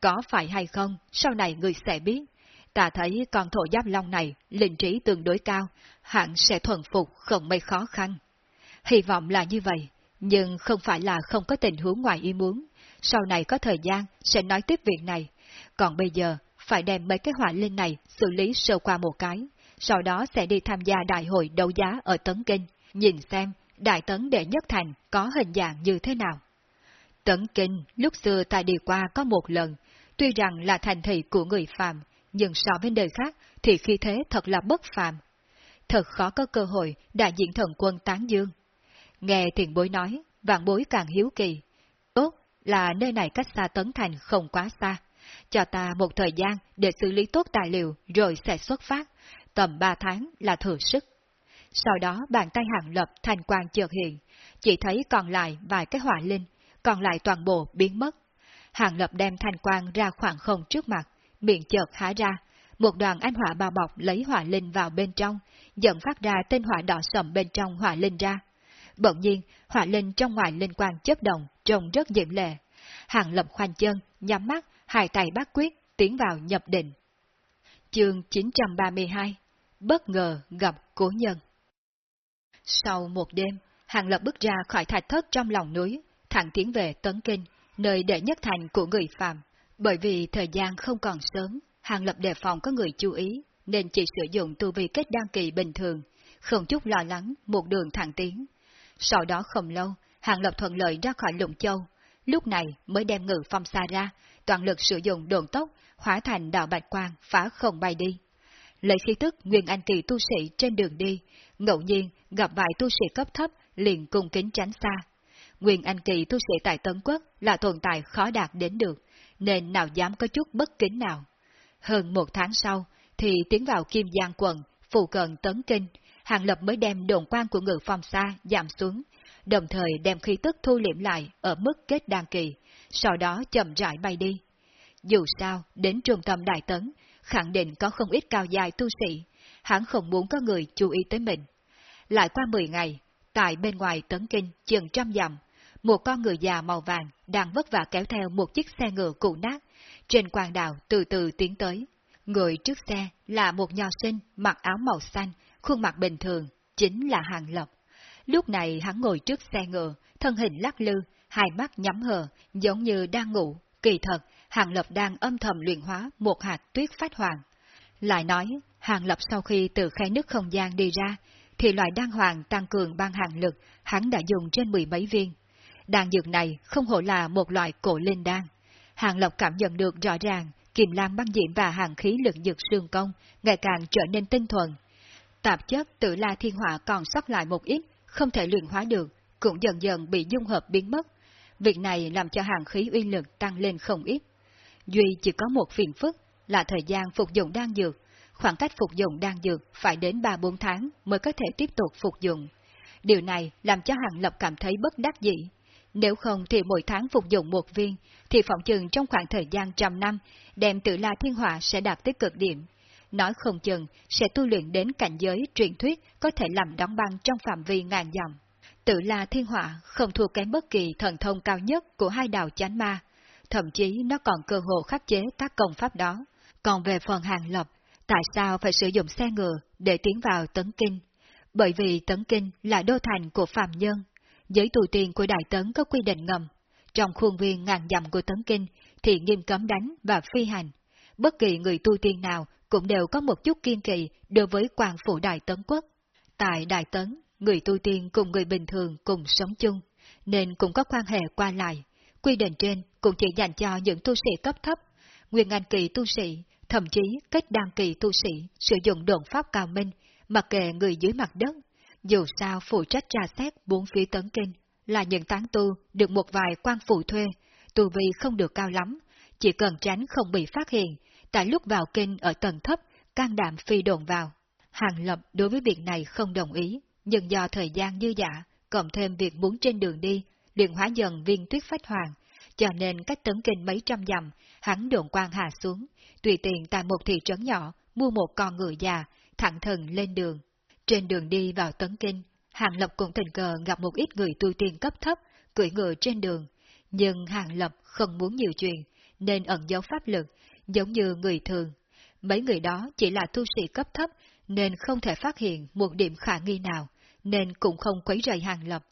Có phải hay không, sau này người sẽ biết. Ta thấy con thổ giáp long này, linh trí tương đối cao, hẳn sẽ thuần phục không mấy khó khăn. Hy vọng là như vậy, nhưng không phải là không có tình huống ngoài ý muốn. Sau này có thời gian sẽ nói tiếp việc này. Còn bây giờ, phải đem mấy cái hỏa linh này xử lý sơ qua một cái. Sau đó sẽ đi tham gia đại hội đấu giá ở Tấn Kinh, nhìn xem đại tấn đệ nhất thành có hình dạng như thế nào. Tấn Kinh lúc xưa ta đi qua có một lần, tuy rằng là thành thị của người phàm, nhưng so với đời khác thì khi thế thật là bất phàm. Thật khó có cơ hội đại diện thần quân tán dương. Nghe thiền bối nói, vạn bối càng hiếu kỳ. Tốt là nơi này cách xa Tấn Thành không quá xa. Cho ta một thời gian để xử lý tốt tài liệu rồi sẽ xuất phát. Tầm ba tháng là thừa sức. Sau đó bàn tay hạng lập thành quang chợt hiện, chỉ thấy còn lại vài cái hỏa linh, còn lại toàn bộ biến mất. Hàng lập đem thanh quang ra khoảng không trước mặt, miệng chợt há ra, một đoàn anh hỏa bao bọc lấy hỏa linh vào bên trong, dẫn phát ra tên hỏa đỏ sầm bên trong hỏa linh ra. Bỗng nhiên, hỏa linh trong ngoài linh quang chấp động, trông rất diễm lệ. Hàng lập khoanh chân, nhắm mắt, hai tay bắt quyết, tiến vào nhập định. Chương 932 Bất ngờ gặp cố nhân Sau một đêm, Hàng lập bước ra khỏi thạch thất trong lòng núi, thẳng tiến về Tấn Kinh, nơi đệ nhất thành của người phàm. Bởi vì thời gian không còn sớm, Hàng Lập đề phòng có người chú ý, nên chỉ sử dụng tu vi kết đăng kỳ bình thường, không chút lo lắng, một đường thẳng tiến. Sau đó không lâu, Hàng Lập thuận lợi ra khỏi Lụng Châu, lúc này mới đem ngự phong xa ra, toàn lực sử dụng đồn tốc, hóa thành đạo bạch quang, phá không bay đi. Lấy khí tức Nguyên Anh Kỳ tu sĩ trên đường đi, ngẫu nhiên gặp vài tu sĩ cấp thấp liền cung kính tránh xa. Nguyên Anh Kỳ tu sĩ tại Tấn Quốc là tồn tại khó đạt đến được, nên nào dám có chút bất kính nào. Hơn một tháng sau, thì tiến vào Kim Giang quận, phụ cận Tấn Kinh, Hàng Lập mới đem đồn quan của ngự phong xa giảm xuống, đồng thời đem khí tức thu liệm lại ở mức kết đan kỳ, sau đó chậm rãi bay đi. Dù sao, đến trung tâm Đại Tấn, khẳng định có không ít cao dài tu sĩ, hắn không muốn có người chú ý tới mình. Lại qua 10 ngày, tại bên ngoài Tấn Kinh, chừng trăm dặm, một con người già màu vàng đang vất vả kéo theo một chiếc xe ngựa cụ nát, trên quang đào từ từ tiến tới. Người trước xe là một nho sinh mặc áo màu xanh, khuôn mặt bình thường, chính là Hàng Lập. Lúc này hắn ngồi trước xe ngựa, thân hình lắc lư, hai mắt nhắm hờ, giống như đang ngủ. Kỳ thật, Hàng Lập đang âm thầm luyện hóa một hạt tuyết phát hoàng. Lại nói, Hàng Lập sau khi từ khe nước không gian đi ra, thì loại đan hoàng tăng cường ban hàng lực hắn đã dùng trên mười mấy viên. Đan dược này không hổ là một loại cổ linh đan. Hàng Lộc cảm nhận được rõ ràng, kiềm lam băng diễm và hàng khí lực dược xương công ngày càng trở nên tinh thuần. Tạp chất tự la thiên hỏa còn sót lại một ít, không thể luyện hóa được, cũng dần dần bị dung hợp biến mất. Việc này làm cho hàng khí uy lực tăng lên không ít. Duy chỉ có một phiền phức là thời gian phục dụng đan dược, khoảng cách phục dụng đan dược phải đến 3-4 tháng mới có thể tiếp tục phục dụng. Điều này làm cho Hàng Lập cảm thấy bất đắc dĩ. Nếu không thì mỗi tháng phục dụng một viên, thì phỏng chừng trong khoảng thời gian trăm năm, đem tự la thiên hỏa sẽ đạt tới cực điểm. Nói không chừng sẽ tu luyện đến cảnh giới truyền thuyết có thể làm đóng băng trong phạm vi ngàn dặm. Tự là thiên họa không thua kém bất kỳ thần thông cao nhất của hai đạo chánh ma, thậm chí nó còn cơ hội khắc chế các công pháp đó. Còn về phần hàng lập, tại sao phải sử dụng xe ngựa để tiến vào tấn kinh? Bởi vì tấn kinh là đô thành của phạm nhân, giới tu tiên của Đại Tấn có quy định ngầm. Trong khuôn viên ngàn dặm của tấn kinh thì nghiêm cấm đánh và phi hành. Bất kỳ người tu tiên nào cũng đều có một chút kiên kỳ đối với quan phủ Đại Tấn Quốc. Tại Đại Tấn, người tu tiên cùng người bình thường cùng sống chung, nên cũng có quan hệ qua lại. Quy định trên cũng chỉ dành cho những tu sĩ cấp thấp, nguyên ngành kỳ tu sĩ, thậm chí kết đăng kỳ tu sĩ sử dụng đồn pháp cao minh, mặc kệ người dưới mặt đất. Dù sao phụ trách tra xét bốn phía tấn kinh là những tán tu được một vài quan phụ thuê, tu vi không được cao lắm, chỉ cần tránh không bị phát hiện, tại lúc vào kinh ở tầng thấp, can đảm phi đồn vào. Hàng Lập đối với việc này không đồng ý, nhưng do thời gian dư dả, cộng thêm việc muốn trên đường đi, luyện hóa dần viên tuyết phách hoàng, cho nên cách tấn kinh mấy trăm dặm, hắn đồn quan hạ xuống, tùy tiện tại một thị trấn nhỏ, mua một con ngựa già, thẳng thần lên đường. Trên đường đi vào tấn kinh, Hàng Lập cũng tình cờ gặp một ít người tu tiên cấp thấp, cưỡi ngựa trên đường, nhưng Hàng Lập không muốn nhiều chuyện, nên ẩn giấu pháp lực, giống như người thường. Mấy người đó chỉ là tu sĩ cấp thấp, nên không thể phát hiện một điểm khả nghi nào, nên cũng không quấy rầy Hàng Lập.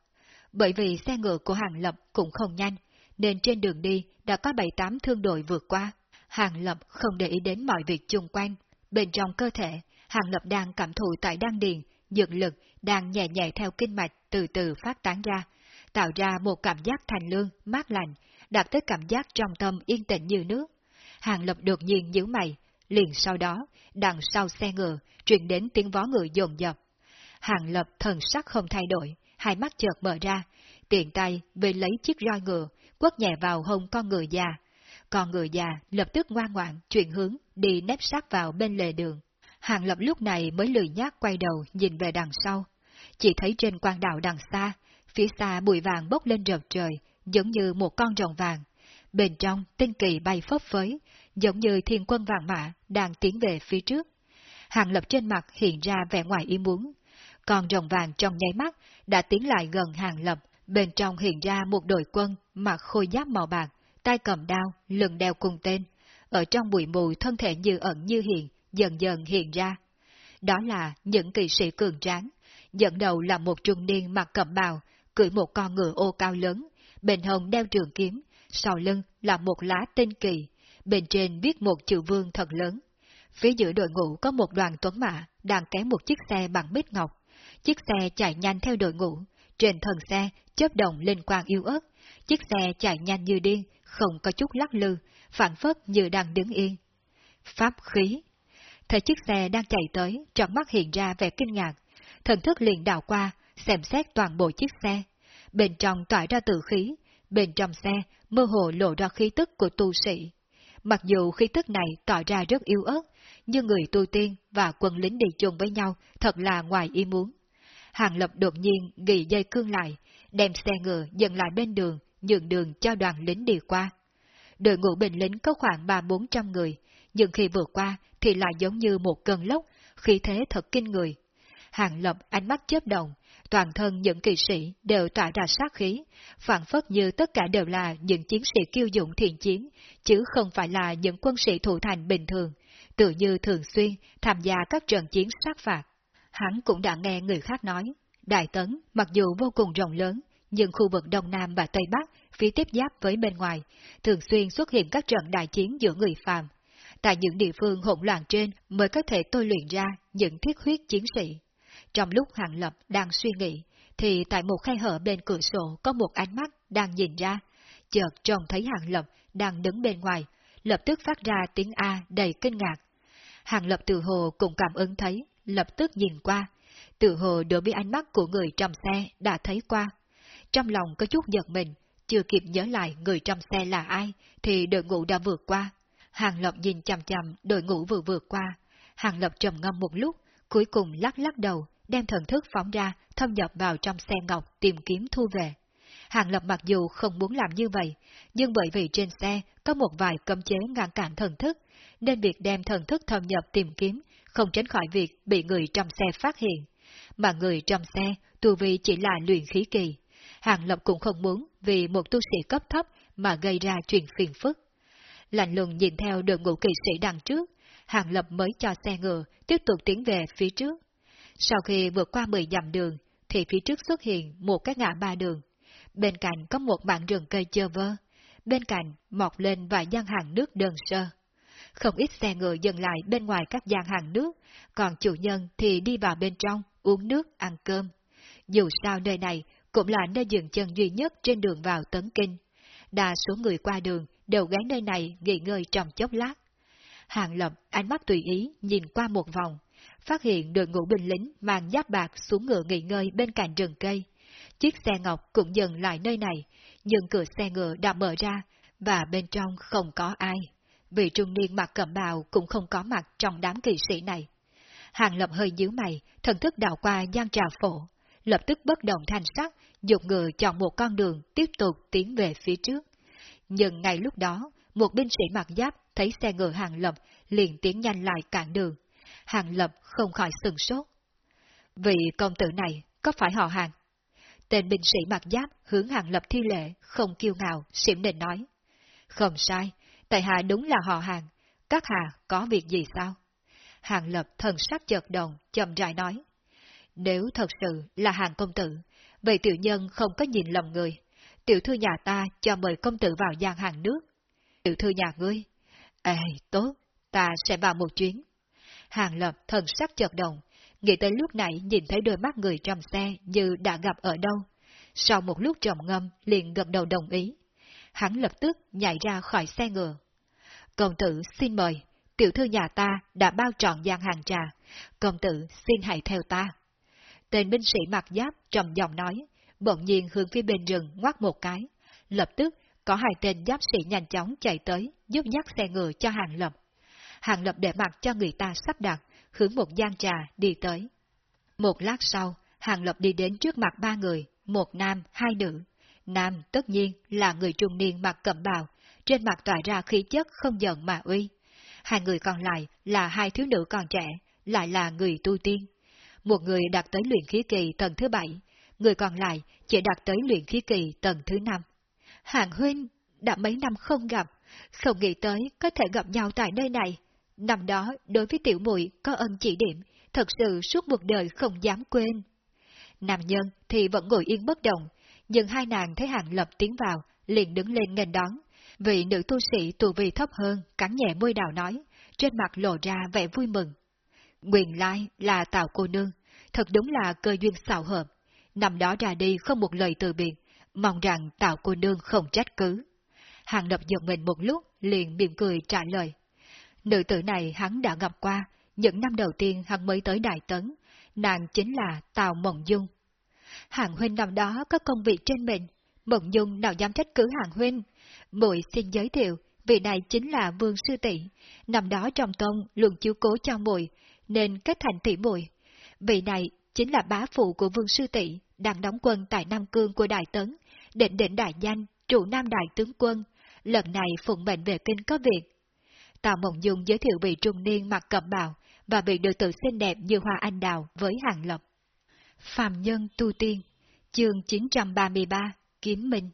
Bởi vì xe ngựa của Hàng Lập cũng không nhanh, nên trên đường đi đã có bảy tám thương đội vượt qua. Hàng Lập không để ý đến mọi việc chung quanh. Bên trong cơ thể, Hàng Lập đang cảm thụ tại đan điền, dược lực đang nhẹ nhẹ theo kinh mạch từ từ phát tán ra, tạo ra một cảm giác thành lương, mát lành, đạt tới cảm giác trong tâm yên tĩnh như nước. Hàng Lập đột nhiên nhíu mày, liền sau đó, đằng sau xe ngựa, truyền đến tiếng vó ngựa dồn dập. Hàng Lập thần sắc không thay đổi, hai mắt chợt mở ra, tiện tay về lấy chiếc roi ngựa, quất nhẹ vào hông con ngựa già. Con ngựa già lập tức ngoan ngoãn chuyển hướng đi nép sát vào bên lề đường. Hàng Lập lúc này mới lười nhác quay đầu nhìn về đằng sau. Chỉ thấy trên quan đạo đằng xa, phía xa bụi vàng bốc lên rợp trời, giống như một con rồng vàng. Bên trong tinh kỳ bay phấp phới, giống như thiên quân vàng mã đang tiến về phía trước. Hàng Lập trên mặt hiện ra vẻ ngoài ý muốn. còn rồng vàng trong nháy mắt đã tiến lại gần Hàng Lập, bên trong hiện ra một đội quân mặc khôi giáp màu bạc, tay cầm đao, lưng đeo cùng tên. Ở trong bụi mù thân thể như ẩn như hiện, dần dần hiện ra. Đó là những kỵ sĩ cường tráng, dẫn đầu là một trung niên mặc cẩm bào, cưỡi một con ngựa ô cao lớn, bên hông đeo trường kiếm, sau lưng là một lá tên kỳ, bên trên viết một chữ vương thật lớn. Phía giữa đội ngũ có một đoàn tuấn mã đang kéo một chiếc xe bằng bích ngọc. Chiếc xe chạy nhanh theo đội ngũ, trên thân xe chớp động lên quang yêu ớt. Chiếc xe chạy nhanh như điên, không có chút lắc lư, phản phất như đang đứng yên. Pháp khí Thấy chiếc xe đang chạy tới, trong mắt hiện ra vẻ kinh ngạc. Thần thức liền đào qua, xem xét toàn bộ chiếc xe. Bên trong tỏa ra từ khí, bên trong xe mơ hồ lộ ra khí tức của tu sĩ. Mặc dù khí tức này tỏ ra rất yếu ớt, nhưng người tu tiên và quân lính đi chung với nhau thật là ngoài ý muốn. Hàng Lập đột nhiên ghi dây cương lại, đem xe ngựa dừng lại bên đường, nhường đường cho đoàn lính đi qua. Đội ngũ binh lính có khoảng ba bốn trăm người, nhưng khi vượt qua thì lại giống như một cơn lốc, khí thế thật kinh người. Hàng Lập ánh mắt chớp động, toàn thân những kỵ sĩ đều tỏa ra sát khí, phản phất như tất cả đều là những chiến sĩ kiêu dũng thiện chiến, chứ không phải là những quân sĩ thủ thành bình thường, tự như thường xuyên tham gia các trận chiến sát phạt. Hắn cũng đã nghe người khác nói, Đại Tấn mặc dù vô cùng rộng lớn, nhưng khu vực Đông Nam và Tây Bắc, phía tiếp giáp với bên ngoài, thường xuyên xuất hiện các trận đại chiến giữa người phàm. Tại những địa phương hỗn loạn trên mới có thể tôi luyện ra những thiết huyết chiến sĩ. Trong lúc Hàng Lập đang suy nghĩ, thì tại một khe hở bên cửa sổ có một ánh mắt đang nhìn ra, chợt trông thấy Hàng Lập đang đứng bên ngoài, lập tức phát ra tiếng A đầy kinh ngạc. Hàng Lập từ hồ cũng cảm ứng thấy, lập tức nhìn qua, tự hồ đối với ánh mắt của người trong xe đã thấy qua. Trong lòng có chút giật mình, chưa kịp nhớ lại người trong xe là ai, thì đội ngũ đã vượt qua. Hàng Lập nhìn chằm chằm đội ngũ vừa vượt qua. Hàng Lập trầm ngâm một lúc, cuối cùng lắc lắc đầu, đem thần thức phóng ra, thâm nhập vào trong xe ngọc tìm kiếm thu về. Hàng Lập mặc dù không muốn làm như vậy, nhưng bởi vì trên xe có một vài cấm chế ngăn cản thần thức, nên việc đem thần thức thâm nhập tìm kiếm không tránh khỏi việc bị người trong xe phát hiện. Mà người trong xe, tu vi chỉ là luyện khí kỳ. Hàng Lập cũng không muốn vì một tu sĩ cấp thấp mà gây ra chuyện phiền phức. Lạnh lùng nhìn theo đội ngũ kỳ sĩ đằng trước, Hàng Lập mới cho xe ngựa tiếp tục tiến về phía trước. Sau khi vượt qua 10 dặm đường, thì phía trước xuất hiện một cái ngã ba đường. Bên cạnh có một mảng rừng cây chơ vơ, bên cạnh mọc lên vài gian hàng nước đơn sơ. Không ít xe ngựa dừng lại bên ngoài các gian hàng nước, còn chủ nhân thì đi vào bên trong, uống nước, ăn cơm. Dù sao nơi này cũng là nơi dừng chân duy nhất trên đường vào Tấn Kinh. Đa số người qua đường đều ghé nơi này nghỉ ngơi trong chốc lát. Hàng Lập ánh mắt tùy ý nhìn qua một vòng, phát hiện đội ngũ binh lính mang giáp bạc xuống ngựa nghỉ ngơi bên cạnh rừng cây. Chiếc xe ngọc cũng dừng lại nơi này, nhưng cửa xe ngựa đã mở ra, và bên trong không có ai. Vị trung niên mặc cẩm bào cũng không có mặt trong đám kỵ sĩ này. Hàng Lập hơi nhíu mày, thần thức đảo qua gian trà phổ, lập tức bất động thanh sắc, dục ngựa chọn một con đường tiếp tục tiến về phía trước. Nhưng ngay lúc đó, một binh sĩ mặc giáp thấy xe ngựa Hàng Lập liền tiến nhanh lại cản đường. Hàng Lập không khỏi sừng sốt. Vị công tử này có phải họ hàng? Tên binh sĩ mặc giáp hướng Hàng Lập thi lệ, không kiêu ngạo, xỉm nền nói. Không sai, tại hạ đúng là họ hàng, các hạ có việc gì sao? Hàng Lập thần sắc chợt động, chậm rãi nói. Nếu thật sự là hàng công tử, vậy tiểu nhân không có nhìn lầm người. Tiểu thư nhà ta cho mời công tử vào gian hàng nước. Tiểu thư nhà ngươi? Ê, tốt, ta sẽ vào một chuyến. Hàng Lập thần sắc chợt động, nghĩ tới lúc nãy nhìn thấy đôi mắt người trong xe như đã gặp ở đâu. Sau một lúc trầm ngâm, liền gật đầu đồng ý. Hắn lập tức nhảy ra khỏi xe ngựa. Công tử xin mời, tiểu thư nhà ta đã bao trọn gian hàng trà, công tử xin hãy theo ta. Tên binh sĩ mặc giáp trầm giọng nói, bỗng nhiên hướng phía bên rừng ngoắt một cái. Lập tức, có hai tên giáp sĩ nhanh chóng chạy tới, giúp dắt xe ngựa cho Hàng Lập. Hàng Lập để mặt cho người ta sắp đặt, hướng một gian trà đi tới. Một lát sau, Hàng Lập đi đến trước mặt ba người, một nam, hai nữ. Nam tất nhiên là người trung niên mặc cẩm bào, trên mặt tỏa ra khí chất không giận mà uy. Hai người còn lại là hai thiếu nữ còn trẻ, lại là người tu tiên. Một người đạt tới luyện khí kỳ tầng thứ bảy, người còn lại chỉ đạt tới luyện khí kỳ tầng thứ năm. Hàng huynh, đã mấy năm không gặp, không nghĩ tới có thể gặp nhau tại nơi này. Năm đó, đối với tiểu muội có ân chỉ điểm, thật sự suốt một đời không dám quên. Nam nhân thì vẫn ngồi yên bất động, nhưng hai nàng thấy hàng lập tiến vào, liền đứng lên nghênh đón. Vị nữ tu sĩ tù vi thấp hơn, cắn nhẹ môi đào nói, trên mặt lộ ra vẻ vui mừng. Nguyên lai là Tào cô nương, thật đúng là cơ duyên xào hợp. Năm đó ra đi không một lời từ biệt, mong rằng Tào cô nương không trách cứ. Hàng lập giật mình một lúc, liền mỉm cười trả lời. Nữ tử này hắn đã gặp qua, những năm đầu tiên hắn mới tới Đại Tấn, nàng chính là Tào Mộng Dung. Hàng huynh năm đó có công việc trên mình, Mộng Dung nào dám trách cứ hàng huynh. Muội xin giới thiệu, vị này chính là Vương Sư tỷ năm đó trong tông luôn chiếu cố cho muội nên kết thành tỷ muội. Vị này chính là bá phụ của Vương Sư tỷ đang đóng quân tại Nam Cương của Đại Tấn, định định đại danh, trụ Nam Đại Tướng Quân, lần này phụng mệnh về kinh có việc. Tào Mộng Dung giới thiệu vị trung niên mặc cẩm bào và vị nữ tử xinh đẹp như hoa anh đào với hàng lập. Phạm Nhân Tu Tiên, chương 933, Kiếm Minh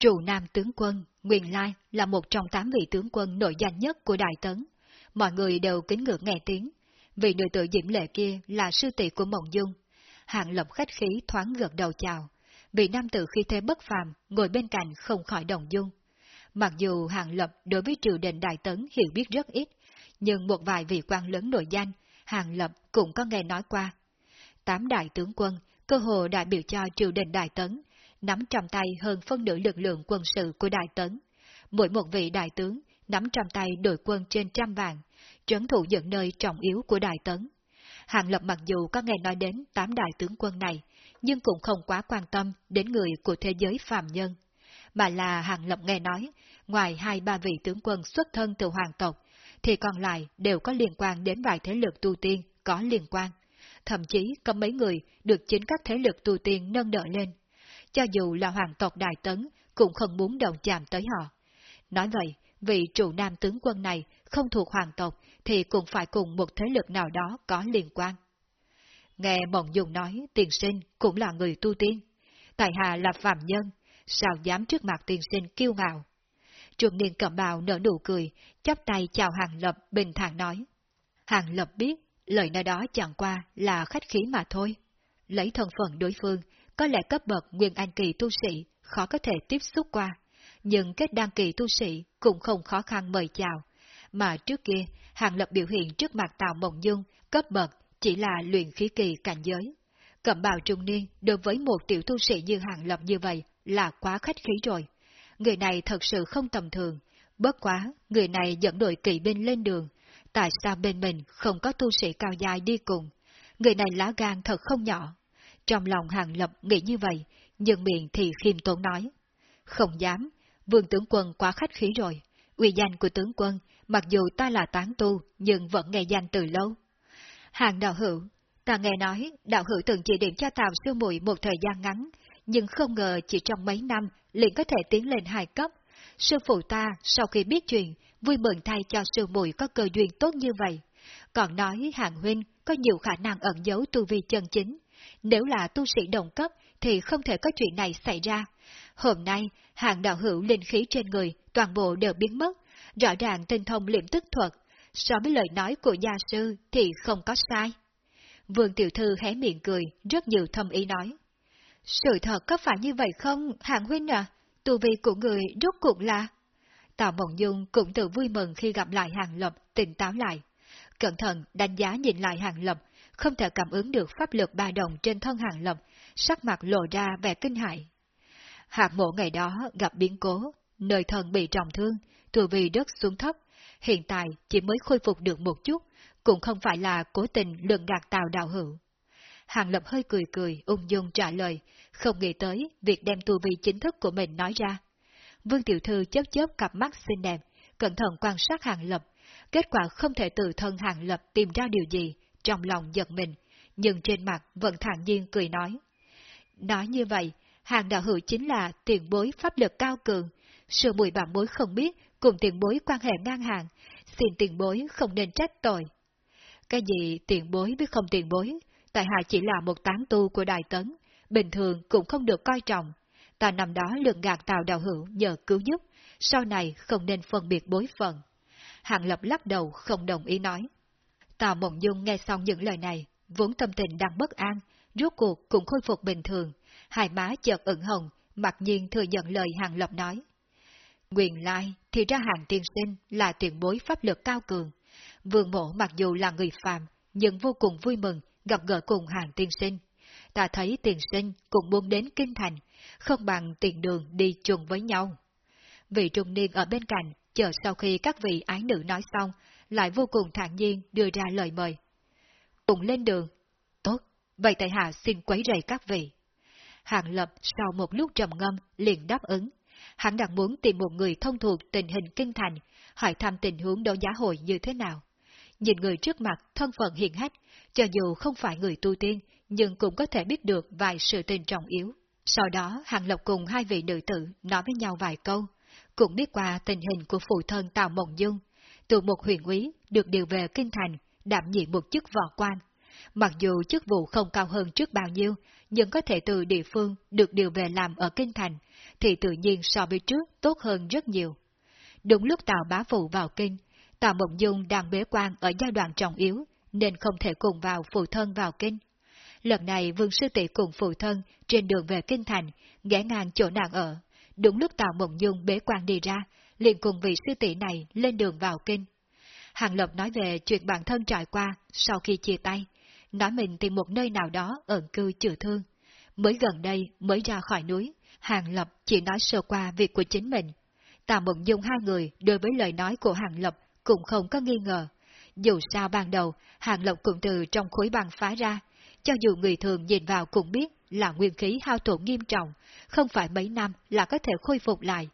Trụ Nam Tướng Quân, Nguyên Lai là một trong tám vị tướng quân nổi danh nhất của Đại Tấn. Mọi người đều kính ngưỡng nghe tiếng. Vị nữ tử diễm lệ kia là sư tỷ của Mộng Dung. Hạng lập khách khí thoáng gật đầu chào. Vị nam tử khi thế bất phàm ngồi bên cạnh không khỏi đồng dung. Mặc dù hàng Lập đối với triều đình Đại Tấn hiểu biết rất ít, nhưng một vài vị quan lớn nổi danh, hàng Lập cũng có nghe nói qua. Tám đại tướng quân cơ hồ đại biểu cho triều đình Đại Tấn, nắm trong tay hơn phân nửa lực lượng quân sự của Đại Tấn. Mỗi một vị đại tướng nắm trong tay đội quân trên trăm vạn, trấn thủ những nơi trọng yếu của Đại Tấn. Hàng Lập mặc dù có nghe nói đến tám đại tướng quân này, nhưng cũng không quá quan tâm đến người của thế giới phàm nhân. Mà là Hàng Lập nghe nói, ngoài hai ba vị tướng quân xuất thân từ hoàng tộc, thì còn lại đều có liên quan đến vài thế lực tu tiên có liên quan. Thậm chí có mấy người được chính các thế lực tu tiên nâng đỡ lên. Cho dù là hoàng tộc Đại Tấn, cũng không muốn đồng chạm tới họ. Nói vậy, vị trụ nam tướng quân này không thuộc hoàng tộc thì cũng phải cùng một thế lực nào đó có liên quan. Nghe Mộng Dung nói tiền sinh cũng là người tu tiên, tại hạ là phạm nhân, sao dám trước mặt tiền sinh kiêu ngạo. Trung niên cẩm bào nở nụ cười, chắp tay chào Hàng Lập bình thản nói. Hàng Lập biết, lời nói đó chẳng qua là khách khí mà thôi. Lấy thân phận đối phương, có lẽ cấp bậc nguyên anh kỳ tu sĩ khó có thể tiếp xúc qua, nhưng kết đăng kỳ tu sĩ cũng không khó khăn mời chào. Mà trước kia, Hàng Lập biểu hiện trước mặt Tào Mộng Dung, cấp bậc chỉ là luyện khí kỳ cảnh giới. Cẩm bào trung niên đối với một tiểu tu sĩ như Hàng Lập như vậy là quá khách khí rồi. Người này thật sự không tầm thường. Bất quá, người này dẫn đội kỵ binh lên đường. Tại sao bên mình không có tu sĩ cao dài đi cùng? Người này lá gan thật không nhỏ. Trong lòng Hàng Lập nghĩ như vậy, nhưng miệng thì khiêm tốn nói. Không dám, vương tướng quân quá khách khí rồi. Uy danh của tướng quân, mặc dù ta là tán tu, nhưng vẫn nghe danh từ lâu. Hàng đạo hữu, ta nghe nói đạo hữu từng chỉ điểm cho Tào Sư Mùi một thời gian ngắn, nhưng không ngờ chỉ trong mấy năm liền có thể tiến lên hai cấp. Sư phụ ta sau khi biết chuyện, vui mừng thay cho sư muội có cơ duyên tốt như vậy. Còn nói hàng huynh có nhiều khả năng ẩn giấu tu vi chân chính. Nếu là tu sĩ đồng cấp thì không thể có chuyện này xảy ra. Hôm nay, hàng đạo hữu linh khí trên người toàn bộ đều biến mất, rõ ràng tinh thông liệm tức thuật, so với lời nói của gia sư thì không có sai. Vương tiểu thư hé miệng cười, rất nhiều thâm ý nói. Sự thật có phải như vậy không, hạng Huynh à? Tu vi của người rốt cuộc là... Tào Mộng Dung cũng tự vui mừng khi gặp lại Hàng Lập, tỉnh táo lại. Cẩn thận đánh giá nhìn lại Hàng Lập, không thể cảm ứng được pháp lực ba đồng trên thân Hàng Lập, sắc mặt lộ ra vẻ kinh hại. Hạng mộ ngày đó gặp biến cố, nơi thần bị trọng thương, từ vì đất xuống thấp, hiện tại chỉ mới khôi phục được một chút, cũng không phải là cố tình lường gạt tào đạo hữu. Hàng Lập hơi cười cười, ung dung trả lời, không nghĩ tới việc đem tu vi chính thức của mình nói ra. Vương Tiểu Thư chớp chớp cặp mắt xinh đẹp, cẩn thận quan sát Hàng Lập, kết quả không thể từ thân Hàng Lập tìm ra điều gì, trong lòng giật mình, nhưng trên mặt vẫn thản nhiên cười nói. Nói như vậy, Hàng đạo hữu chính là tiền bối pháp lực cao cường, sự mùi bạn bối không biết cùng tiền bối quan hệ ngang hàng, xin tiền bối không nên trách tội. Cái gì tiền bối với không tiền bối, tại hạ chỉ là một tán tu của Đại Tấn, bình thường cũng không được coi trọng. Ta nằm đó lượng gạt tào đạo hữu nhờ cứu giúp, sau này không nên phân biệt bối phận. Hàng Lập lắc đầu không đồng ý nói. Tào Mộng Dung nghe xong những lời này, vốn tâm tình đang bất an, rốt cuộc cũng khôi phục bình thường, hai má chợt ửng hồng, mặc nhiên thừa nhận lời Hàng Lập nói. Quyền lai thì ra hàng tiên sinh là tuyển bối pháp lực cao cường. Vương mộ mặc dù là người phàm, nhưng vô cùng vui mừng gặp gỡ cùng hàng tiên sinh. Ta thấy tiền sinh cũng muốn đến kinh thành, không bằng tiền đường đi chung với nhau. Vị trung niên ở bên cạnh, chờ sau khi các vị ái nữ nói xong, lại vô cùng thản nhiên đưa ra lời mời. Cùng lên đường. Tốt, vậy tại hạ xin quấy rầy các vị. Hàng Lập sau một lúc trầm ngâm liền đáp ứng. Hắn đang muốn tìm một người thông thuộc tình hình kinh thành, hỏi thăm tình huống đấu giá hội như thế nào. Nhìn người trước mặt thân phận hiền hách, cho dù không phải người tu tiên, nhưng cũng có thể biết được vài sự tình trọng yếu. Sau đó, Hàng Lộc cùng hai vị nữ tử nói với nhau vài câu, cũng biết qua tình hình của phụ thân Tào Mộng Dung, từ một huyền úy được điều về kinh thành, đảm nhiệm một chức võ quan. Mặc dù chức vụ không cao hơn trước bao nhiêu, nhưng có thể từ địa phương được điều về làm ở kinh thành, thì tự nhiên so với trước tốt hơn rất nhiều. Đúng lúc Tào Bá Phụ vào kinh, Tào Mộng Dung đang bế quan ở giai đoạn trọng yếu, nên không thể cùng vào phụ thân vào kinh. Lần này Vương Sư Tỷ cùng phụ thân trên đường về kinh thành, ghé ngang chỗ nàng ở. Đúng lúc Tào Mộng Dung bế quan đi ra, liền cùng vị sư tỷ này lên đường vào kinh. Hàng Lập nói về chuyện bản thân trải qua sau khi chia tay, nói mình tìm một nơi nào đó ẩn cư chữa thương. mới gần đây mới ra khỏi núi, Hàng Lập chỉ nói sơ qua việc của chính mình. Tà Mộng Dung hai người đối với lời nói của Hàng Lập cũng không có nghi ngờ. Dù sao ban đầu, Hàng lộc cũng từ trong khối băng phá ra, cho dù người thường nhìn vào cũng biết là nguyên khí hao tổn nghiêm trọng, không phải mấy năm là có thể khôi phục lại.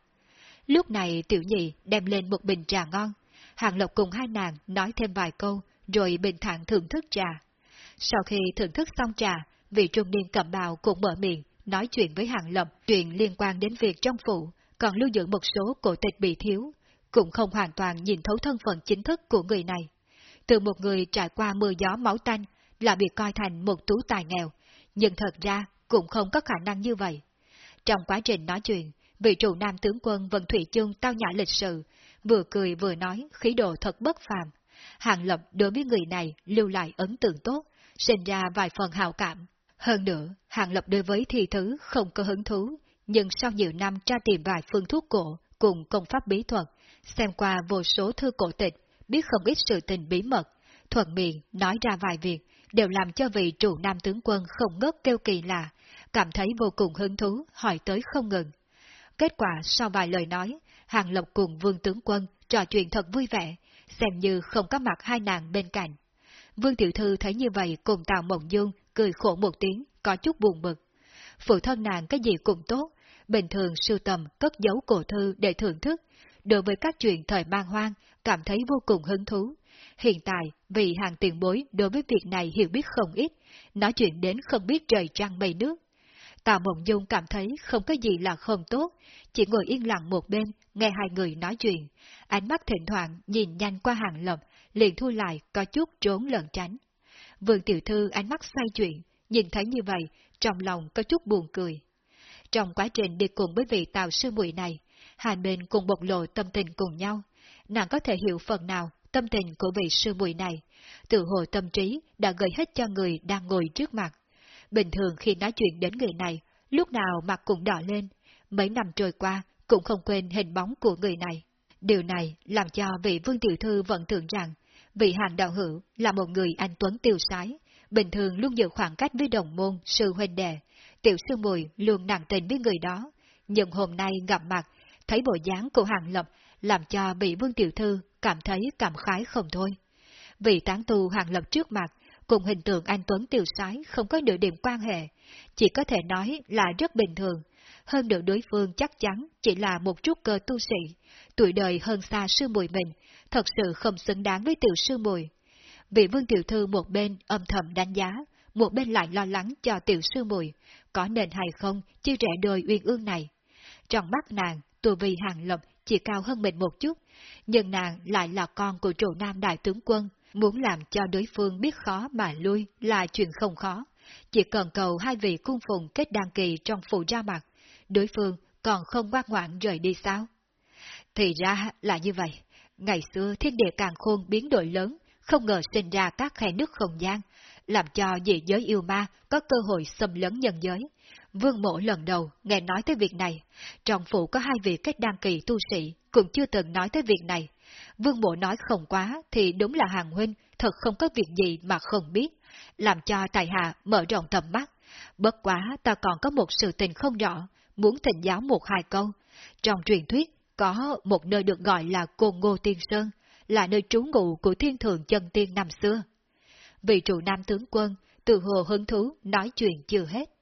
Lúc này tiểu nhị đem lên một bình trà ngon, Hàng Lộc cùng hai nàng nói thêm vài câu, rồi bình thản thưởng thức trà. Sau khi thưởng thức xong trà, vị trung niên cầm bào cũng mở miệng, nói chuyện với Hàng Lập, chuyện liên quan đến việc trong phủ, còn lưu giữ một số cổ tịch bị thiếu, cũng không hoàn toàn nhìn thấu thân phận chính thức của người này. Từ một người trải qua mưa gió máu tanh, là bị coi thành một tú tài nghèo, nhưng thật ra cũng không có khả năng như vậy. Trong quá trình nói chuyện, vị trụ nam tướng quân Vân Thủy Chương tao nhã lịch sự, vừa cười vừa nói khí độ thật bất phàm. Hàng Lập đối với người này lưu lại ấn tượng tốt, sinh ra vài phần hào cảm. Hơn nữa, Hàng Lập đối với thi thứ không có hứng thú, nhưng sau nhiều năm tra tìm vài phương thuốc cổ cùng công pháp bí thuật, xem qua vô số thư cổ tịch, biết không ít sự tình bí mật, thuận miệng nói ra vài việc, đều làm cho vị trụ nam tướng quân không ngớt kêu kỳ lạ, cảm thấy vô cùng hứng thú, hỏi tới không ngừng. Kết quả sau vài lời nói, Hàng Lộc cùng Vương tướng quân trò chuyện thật vui vẻ, xem như không có mặt hai nàng bên cạnh. Vương Tiểu Thư thấy như vậy cùng Tào Mộng Dương cười khổ một tiếng, có chút buồn bực. Phụ thân nàng cái gì cũng tốt, bình thường sưu tầm cất giấu cổ thư để thưởng thức, đối với các chuyện thời mang hoang, cảm thấy vô cùng hứng thú. Hiện tại, vì hàng tiền bối đối với việc này hiểu biết không ít, nói chuyện đến không biết trời trăng mây nước. Tào Mộng Dung cảm thấy không có gì là không tốt, chỉ ngồi yên lặng một bên, nghe hai người nói chuyện. Ánh mắt thỉnh thoảng nhìn nhanh qua hàng lập, liền thu lại có chút trốn lẩn tránh. Vương tiểu thư ánh mắt xoay chuyện, nhìn thấy như vậy, trong lòng có chút buồn cười. Trong quá trình đi cùng với vị tào sư muội này, hai bên cùng bộc lộ tâm tình cùng nhau, nàng có thể hiểu phần nào tâm tình của vị sư muội này, tự hồ tâm trí đã gợi hết cho người đang ngồi trước mặt. Bình thường khi nói chuyện đến người này, lúc nào mặt cũng đỏ lên, mấy năm trôi qua cũng không quên hình bóng của người này. Điều này làm cho vị vương tiểu thư vẫn tưởng rằng, vị hàng đạo hữu là một người anh tuấn tiêu sái, bình thường luôn giữ khoảng cách với đồng môn, sư huynh đệ. Tiểu sư mùi luôn nặng tình với người đó, nhưng hôm nay gặp mặt, thấy bộ dáng của hàng lập làm cho vị vương tiểu thư cảm thấy cảm khái không thôi. Vị tán tu hàng lập trước mặt, cùng hình tượng anh Tuấn tiêu sái không có nửa điểm quan hệ, chỉ có thể nói là rất bình thường. Hơn nữa đối phương chắc chắn chỉ là một chút cơ tu sĩ, tuổi đời hơn xa sư mùi mình, thật sự không xứng đáng với tiểu sư mùi. Vị vương tiểu thư một bên âm thầm đánh giá, một bên lại lo lắng cho tiểu sư mùi, có nên hay không chia rẽ đời uyên ương này. Trong mắt nàng, tu vi hàng lập chỉ cao hơn mình một chút, nhưng nàng lại là con của trụ nam đại tướng quân, muốn làm cho đối phương biết khó mà lui là chuyện không khó. Chỉ cần cầu hai vị cung phụng kết đăng kỳ trong phụ ra mặt, đối phương còn không ngoan ngoãn rời đi sao? Thì ra là như vậy. Ngày xưa thiên địa càng khôn biến đổi lớn, không ngờ sinh ra các khe nước không gian, làm cho dị giới yêu ma có cơ hội xâm lấn nhân giới. Vương mộ lần đầu nghe nói tới việc này, trong phủ có hai vị kết đăng kỳ tu sĩ, cũng chưa từng nói tới việc này. Vương mộ nói không quá thì đúng là hàng huynh, thật không có việc gì mà không biết, làm cho tài hạ mở rộng tầm mắt. Bất quá ta còn có một sự tình không rõ, muốn thỉnh giáo một hai câu. Trong truyền thuyết, có một nơi được gọi là Côn Ngô Tiên Sơn, là nơi trú ngụ của thiên thượng chân tiên năm xưa. Vị trụ nam tướng quân, từ hồ hứng thú, nói chuyện chưa hết.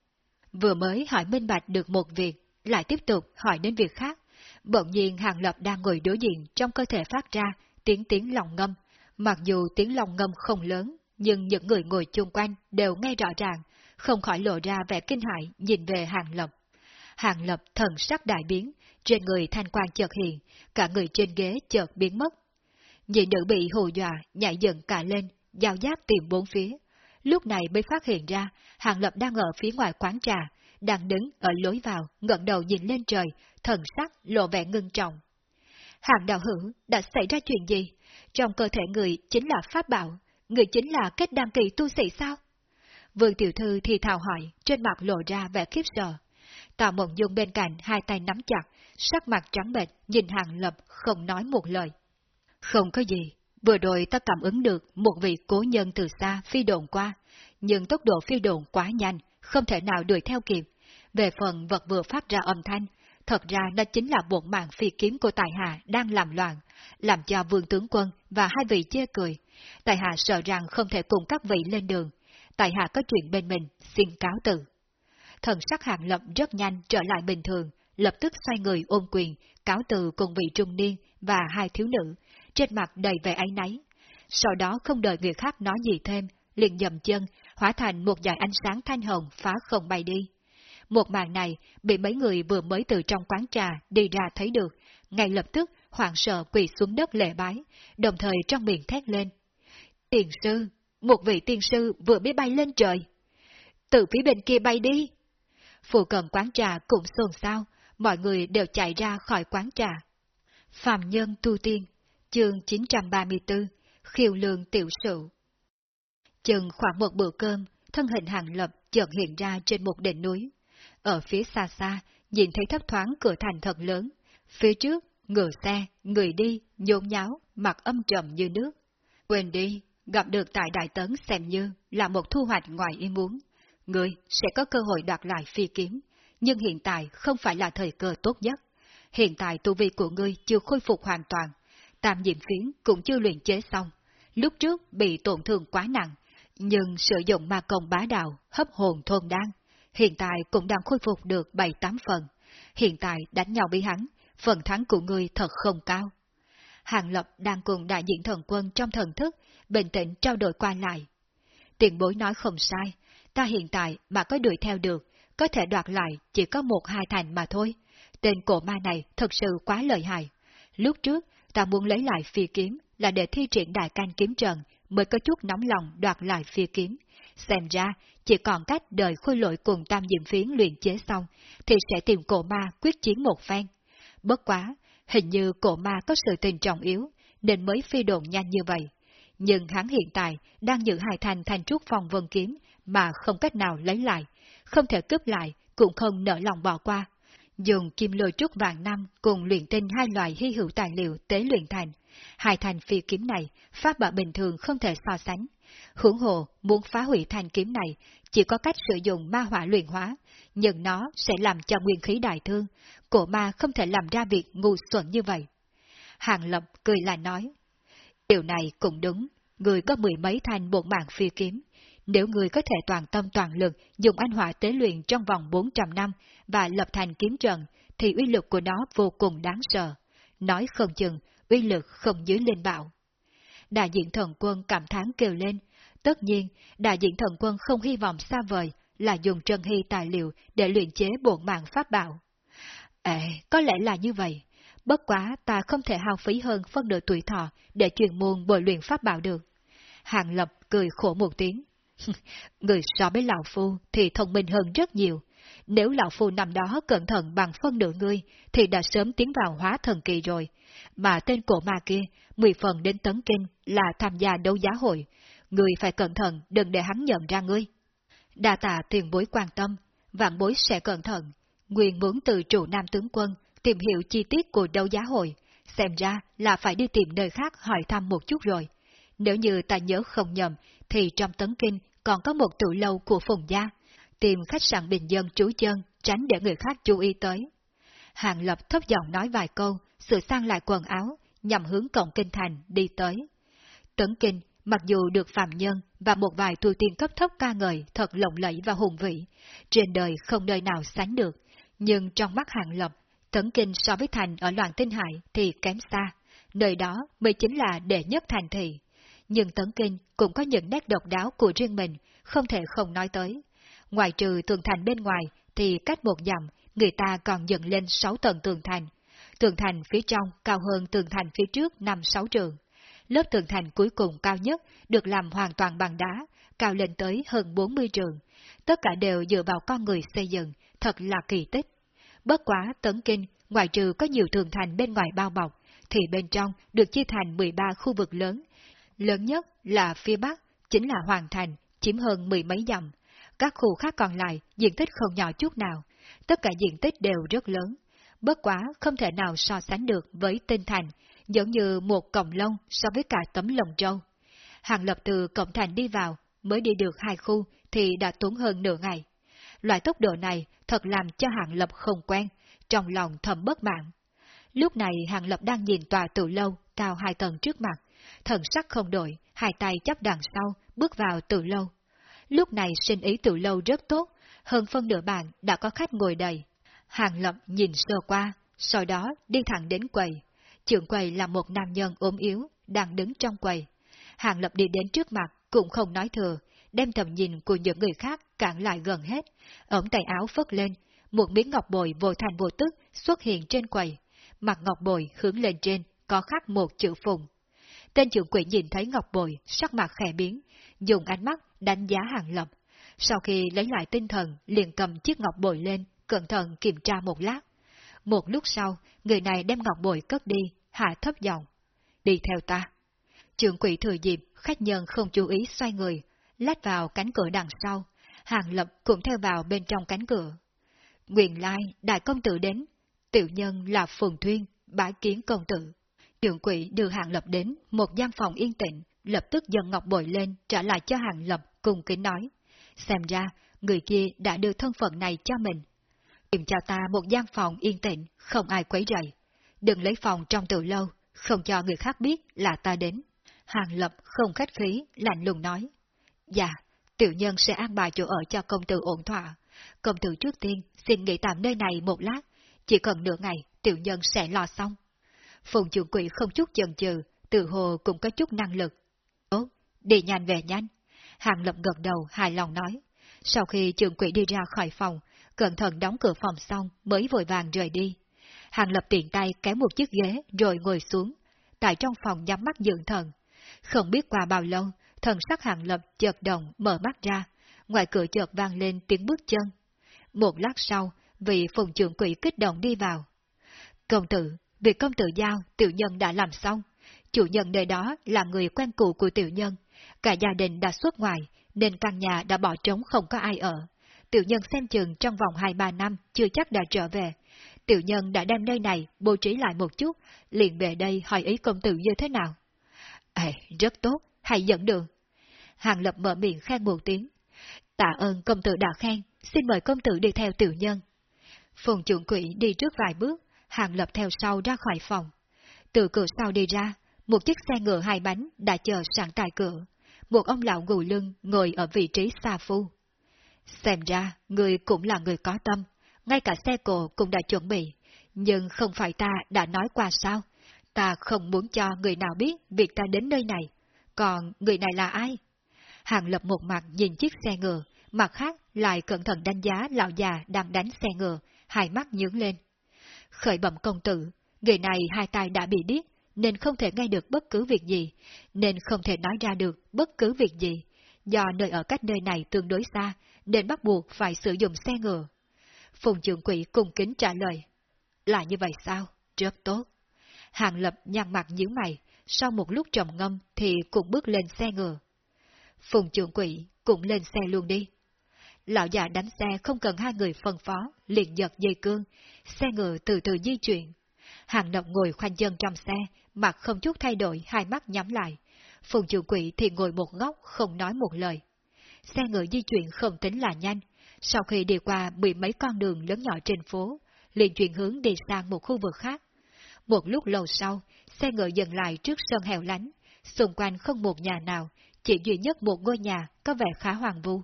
Vừa mới hỏi minh bạch được một việc, lại tiếp tục hỏi đến việc khác. Bỗng nhiên Hàng Lập đang ngồi đối diện trong cơ thể phát ra tiếng tiếng lòng ngâm. Mặc dù tiếng lòng ngâm không lớn, nhưng những người ngồi chung quanh đều nghe rõ ràng, không khỏi lộ ra vẻ kinh hại nhìn về Hàng Lập. Hàng Lập thần sắc đại biến, trên người thanh quan chợt hiện, cả người trên ghế chợt biến mất. Nhị nữ bị hù dọa, nhảy dựng cả lên, giao giáp tìm bốn phía. Lúc này mới phát hiện ra, Hàng Lập đang ở phía ngoài quán trà, đang đứng ở lối vào, ngẩng đầu nhìn lên trời, thần sắc lộ vẻ ngưng trọng. Hàng đạo hữu, đã xảy ra chuyện gì? Trong cơ thể người chính là pháp bảo, người chính là kết đăng kỳ tu sĩ sao? Vương tiểu thư thì thào hỏi, trên mặt lộ ra vẻ khiếp sợ. Tào mộng dung bên cạnh hai tay nắm chặt, sắc mặt trắng bệch, nhìn hàng lập không nói một lời. Không có gì, vừa rồi ta cảm ứng được một vị cố nhân từ xa phi đồn qua, nhưng tốc độ phi đồn quá nhanh, không thể nào đuổi theo kịp. Về phần vật vừa phát ra âm thanh, thật ra nó chính là bộn mạng phi kiếm của Tài Hạ đang làm loạn, làm cho vương tướng quân và hai vị chê cười. Tài Hạ sợ rằng không thể cùng các vị lên đường. Tài Hạ có chuyện bên mình, xin cáo từ. Thần sắc hạng lập rất nhanh trở lại bình thường, lập tức xoay người ôm quyền, cáo từ cùng vị trung niên và hai thiếu nữ, trên mặt đầy vẻ áy náy. Sau đó không đợi người khác nói gì thêm, liền dầm chân, hóa thành một dải ánh sáng thanh hồng phá không bay đi. Một màn này bị mấy người vừa mới từ trong quán trà đi ra thấy được, ngay lập tức hoảng sợ quỳ xuống đất lệ bái, đồng thời trong miệng thét lên. Tiền sư, một vị tiên sư vừa mới bay lên trời. Từ phía bên kia bay đi. Phụ cận quán trà cũng xôn xao, mọi người đều chạy ra khỏi quán trà. Phạm Nhân Tu Tiên, chương 934, Khiêu Lương Tiểu Sự Chừng khoảng một bữa cơm, thân hình hàng lập chợt hiện ra trên một đỉnh núi. Ở phía xa xa, nhìn thấy thấp thoáng cửa thành thật lớn. Phía trước, ngựa xe, người đi, nhốn nháo, mặt âm trầm như nước. Quên đi, gặp được tại Đại Tấn xem như là một thu hoạch ngoài ý muốn. Người sẽ có cơ hội đoạt lại phi kiếm, nhưng hiện tại không phải là thời cơ tốt nhất. Hiện tại tu vi của ngươi chưa khôi phục hoàn toàn, tam diệm phiến cũng chưa luyện chế xong. Lúc trước bị tổn thương quá nặng, nhưng sử dụng ma công bá đạo, hấp hồn thôn đan, hiện tại cũng đang khôi phục được 7-8 phần. Hiện tại đánh nhau với hắn, phần thắng của ngươi thật không cao. Hàng Lập đang cùng đại diện thần quân trong thần thức, bình tĩnh trao đổi qua lại. Tiền bối nói không sai, ta hiện tại mà có đuổi theo được, có thể đoạt lại chỉ có một hai thành mà thôi. Tên cổ ma này thật sự quá lợi hại. Lúc trước, ta muốn lấy lại phi kiếm là để thi triển đại canh kiếm trần mới có chút nóng lòng đoạt lại phi kiếm. Xem ra, chỉ còn cách đợi khôi lội cùng tam diệm phiến luyện chế xong, thì sẽ tìm cổ ma quyết chiến một phen. Bất quá, hình như cổ ma có sự tình trọng yếu, nên mới phi độn nhanh như vậy. Nhưng hắn hiện tại đang giữ hai thành thành trúc phòng vân kiếm mà không cách nào lấy lại, không thể cướp lại, cũng không nỡ lòng bỏ qua. Dùng kim lôi trúc vàng năm cùng luyện tinh hai loại hy hữu tài liệu tế luyện thành. Hai thành phi kiếm này, pháp bảo bình thường không thể so sánh. Hưởng hồ muốn phá hủy thành kiếm này, chỉ có cách sử dụng ma hỏa luyện hóa, nhưng nó sẽ làm cho nguyên khí đại thương. Cổ ma không thể làm ra việc ngu xuẩn như vậy. Hàng Lập cười lại nói, điều này cũng đúng, người có mười mấy thành bộ mạng phi kiếm, nếu người có thể toàn tâm toàn lực dùng anh hỏa tế luyện trong vòng 400 năm và lập thành kiếm trận, thì uy lực của nó vô cùng đáng sợ. Nói không chừng, uy lực không dưới lên bạo. Đại diện thần quân cảm thán kêu lên. Tất nhiên, đại diện thần quân không hy vọng xa vời là dùng trân hy tài liệu để luyện chế bổn mạng pháp bảo. Ê, có lẽ là như vậy. Bất quá ta không thể hao phí hơn phân nửa tuổi thọ để truyền môn bồi luyện pháp bảo được. Hàng Lập cười khổ một tiếng. Người so với Lão Phu thì thông minh hơn rất nhiều. Nếu Lão Phu nằm đó cẩn thận bằng phân nửa ngươi, thì đã sớm tiến vào hóa thần kỳ rồi. Mà tên cổ ma kia, mười phần đến tấn kinh là tham gia đấu giá hội. Ngươi phải cẩn thận, đừng để hắn nhận ra ngươi. Đa tạ tiền bối quan tâm, vạn bối sẽ cẩn thận. Nguyên muốn từ trụ nam tướng quân tìm hiểu chi tiết của đấu giá hội, xem ra là phải đi tìm nơi khác hỏi thăm một chút rồi. Nếu như ta nhớ không nhầm, thì trong tấn kinh còn có một tủ lâu của Phùng Gia, tìm khách sạn bình dân trú chân, tránh để người khác chú ý tới. Hàng Lập thấp giọng nói vài câu, sửa sang lại quần áo, nhằm hướng cổng kinh thành đi tới. Tấn kinh, mặc dù được phạm nhân và một vài tu tiên cấp thấp ca ngợi thật lộng lẫy và hùng vĩ, trên đời không nơi nào sánh được, nhưng trong mắt Hàng Lập, Tấn kinh so với thành ở loạn tinh hải thì kém xa, nơi đó mới chính là đệ nhất thành thị nhưng Tấn Kinh cũng có những nét độc đáo của riêng mình, không thể không nói tới. Ngoài trừ tường thành bên ngoài, thì cách một dặm, người ta còn dựng lên sáu tầng tường thành. Tường thành phía trong cao hơn tường thành phía trước năm sáu trường. Lớp tường thành cuối cùng cao nhất được làm hoàn toàn bằng đá, cao lên tới hơn 40 trường. Tất cả đều dựa vào con người xây dựng, thật là kỳ tích. Bất quá Tấn Kinh, ngoài trừ có nhiều tường thành bên ngoài bao bọc, thì bên trong được chia thành 13 khu vực lớn, Lớn nhất là phía Bắc, chính là Hoàng Thành, chiếm hơn mười mấy dặm. Các khu khác còn lại, diện tích không nhỏ chút nào. Tất cả diện tích đều rất lớn. Bất quá không thể nào so sánh được với tinh thành, giống như một cổng lông so với cả tấm lồng trâu. Hàng lập từ cổng thành đi vào, mới đi được hai khu thì đã tốn hơn nửa ngày. Loại tốc độ này thật làm cho Hàng Lập không quen, trong lòng thầm bất mãn. Lúc này Hàng Lập đang nhìn tòa tự lâu cao hai tầng trước mặt, thần sắc không đổi, hai tay chấp đằng sau, bước vào từ lâu. Lúc này sinh ý từ lâu rất tốt, hơn phân nửa bàn đã có khách ngồi đầy. Hàng Lập nhìn sơ qua, sau đó đi thẳng đến quầy. Trưởng quầy là một nam nhân ốm yếu, đang đứng trong quầy. Hàng Lập đi đến trước mặt, cũng không nói thừa, đem tầm nhìn của những người khác cản lại gần hết, ống tay áo phất lên, một miếng ngọc bồi vô thành vô tức xuất hiện trên quầy. Mặt ngọc bồi hướng lên trên, có khắc một chữ phùng. Tên trưởng quỷ nhìn thấy ngọc bồi, sắc mặt khẽ biến, dùng ánh mắt đánh giá hàng lập. Sau khi lấy lại tinh thần, liền cầm chiếc ngọc bồi lên, cẩn thận kiểm tra một lát. Một lúc sau, người này đem ngọc bồi cất đi, hạ thấp giọng. Đi theo ta. Trưởng quỷ thừa dịp, khách nhân không chú ý xoay người, lách vào cánh cửa đằng sau. Hàng lập cũng theo vào bên trong cánh cửa. Nguyện lai, đại công tử đến. Tiểu nhân là Phùng Thuyên, bái kiến công tử. Trưởng quỷ đưa Hàng Lập đến một gian phòng yên tĩnh, lập tức dần ngọc bội lên trả lại cho Hàng Lập cùng kính nói. Xem ra, người kia đã đưa thân phận này cho mình. Tìm cho ta một gian phòng yên tĩnh, không ai quấy rầy. Đừng lấy phòng trong từ lâu, không cho người khác biết là ta đến. Hàng Lập không khách khí, lạnh lùng nói. Dạ, tiểu nhân sẽ an bài chỗ ở cho công tử ổn thỏa. Công tử trước tiên xin nghỉ tạm nơi này một lát, chỉ cần nửa ngày tiểu nhân sẽ lo xong. Phùng trưởng quỷ không chút chần chừ, tự hồ cũng có chút năng lực. Tốt, đi nhanh về nhanh. Hàng lập gật đầu hài lòng nói. Sau khi trưởng quỷ đi ra khỏi phòng, cẩn thận đóng cửa phòng xong mới vội vàng rời đi. Hàng lập tiện tay kéo một chiếc ghế rồi ngồi xuống, tại trong phòng nhắm mắt dưỡng thần. Không biết qua bao lâu, thần sắc hàng lập chợt động mở mắt ra, ngoài cửa chợt vang lên tiếng bước chân. Một lát sau, vị phùng trưởng quỷ kích động đi vào. Công tử, việc công tử giao tiểu nhân đã làm xong. Chủ nhân nơi đó là người quen cũ của tiểu nhân. Cả gia đình đã xuất ngoài, nên căn nhà đã bỏ trống không có ai ở. Tiểu nhân xem chừng trong vòng 2-3 năm chưa chắc đã trở về. Tiểu nhân đã đem nơi này bố trí lại một chút, liền về đây hỏi ý công tử như thế nào. Ê, rất tốt, hãy dẫn đường. Hàng Lập mở miệng khen một tiếng. Tạ ơn công tử đã khen, xin mời công tử đi theo tiểu nhân. Phùng trưởng quỷ đi trước vài bước, Hàng Lập theo sau ra khỏi phòng. Từ cửa sau đi ra, một chiếc xe ngựa hai bánh đã chờ sẵn tại cửa. Một ông lão gù lưng ngồi ở vị trí xa phu. Xem ra, người cũng là người có tâm, ngay cả xe cộ cũng đã chuẩn bị. Nhưng không phải ta đã nói qua sao? Ta không muốn cho người nào biết việc ta đến nơi này. Còn người này là ai? Hàng Lập một mặt nhìn chiếc xe ngựa, mặt khác lại cẩn thận đánh giá lão già đang đánh xe ngựa, hai mắt nhướng lên. Khởi bẩm công tử, người này hai tay đã bị điếc, nên không thể nghe được bất cứ việc gì, nên không thể nói ra được bất cứ việc gì. Do nơi ở cách nơi này tương đối xa, nên bắt buộc phải sử dụng xe ngựa. Phùng trưởng quỷ cung kính trả lời. Là như vậy sao? Rất tốt. Hàng lập nhăn mặt nhíu mày, sau một lúc trầm ngâm thì cũng bước lên xe ngựa. Phùng trưởng quỷ cũng lên xe luôn đi. Lão già đánh xe không cần hai người phân phó, liền giật dây cương, xe ngựa từ từ di chuyển. Hàng động ngồi khoanh chân trong xe, mặt không chút thay đổi, hai mắt nhắm lại. Phùng chủ quỷ thì ngồi một góc, không nói một lời. Xe ngựa di chuyển không tính là nhanh. Sau khi đi qua mười mấy con đường lớn nhỏ trên phố, liền chuyển hướng đi sang một khu vực khác. Một lúc lâu sau, xe ngựa dừng lại trước sân hẻo lánh, xung quanh không một nhà nào, chỉ duy nhất một ngôi nhà có vẻ khá hoàng vu.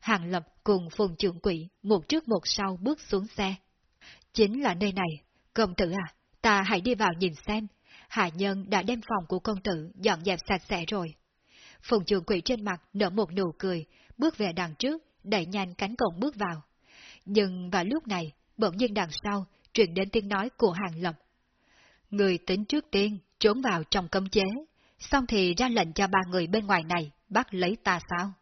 Hàng Lập cùng phùng trưởng quỷ một trước một sau bước xuống xe. Chính là nơi này, công tử à, ta hãy đi vào nhìn xem. Hạ nhân đã đem phòng của công tử dọn dẹp sạch sẽ rồi. Phùng trưởng quỷ trên mặt nở một nụ cười, bước về đằng trước, đẩy nhanh cánh cổng bước vào. Nhưng vào lúc này, bỗng nhiên đằng sau, truyền đến tiếng nói của Hàng Lập. Người tính trước tiên, trốn vào trong cấm chế, xong thì ra lệnh cho ba người bên ngoài này bắt lấy ta sao?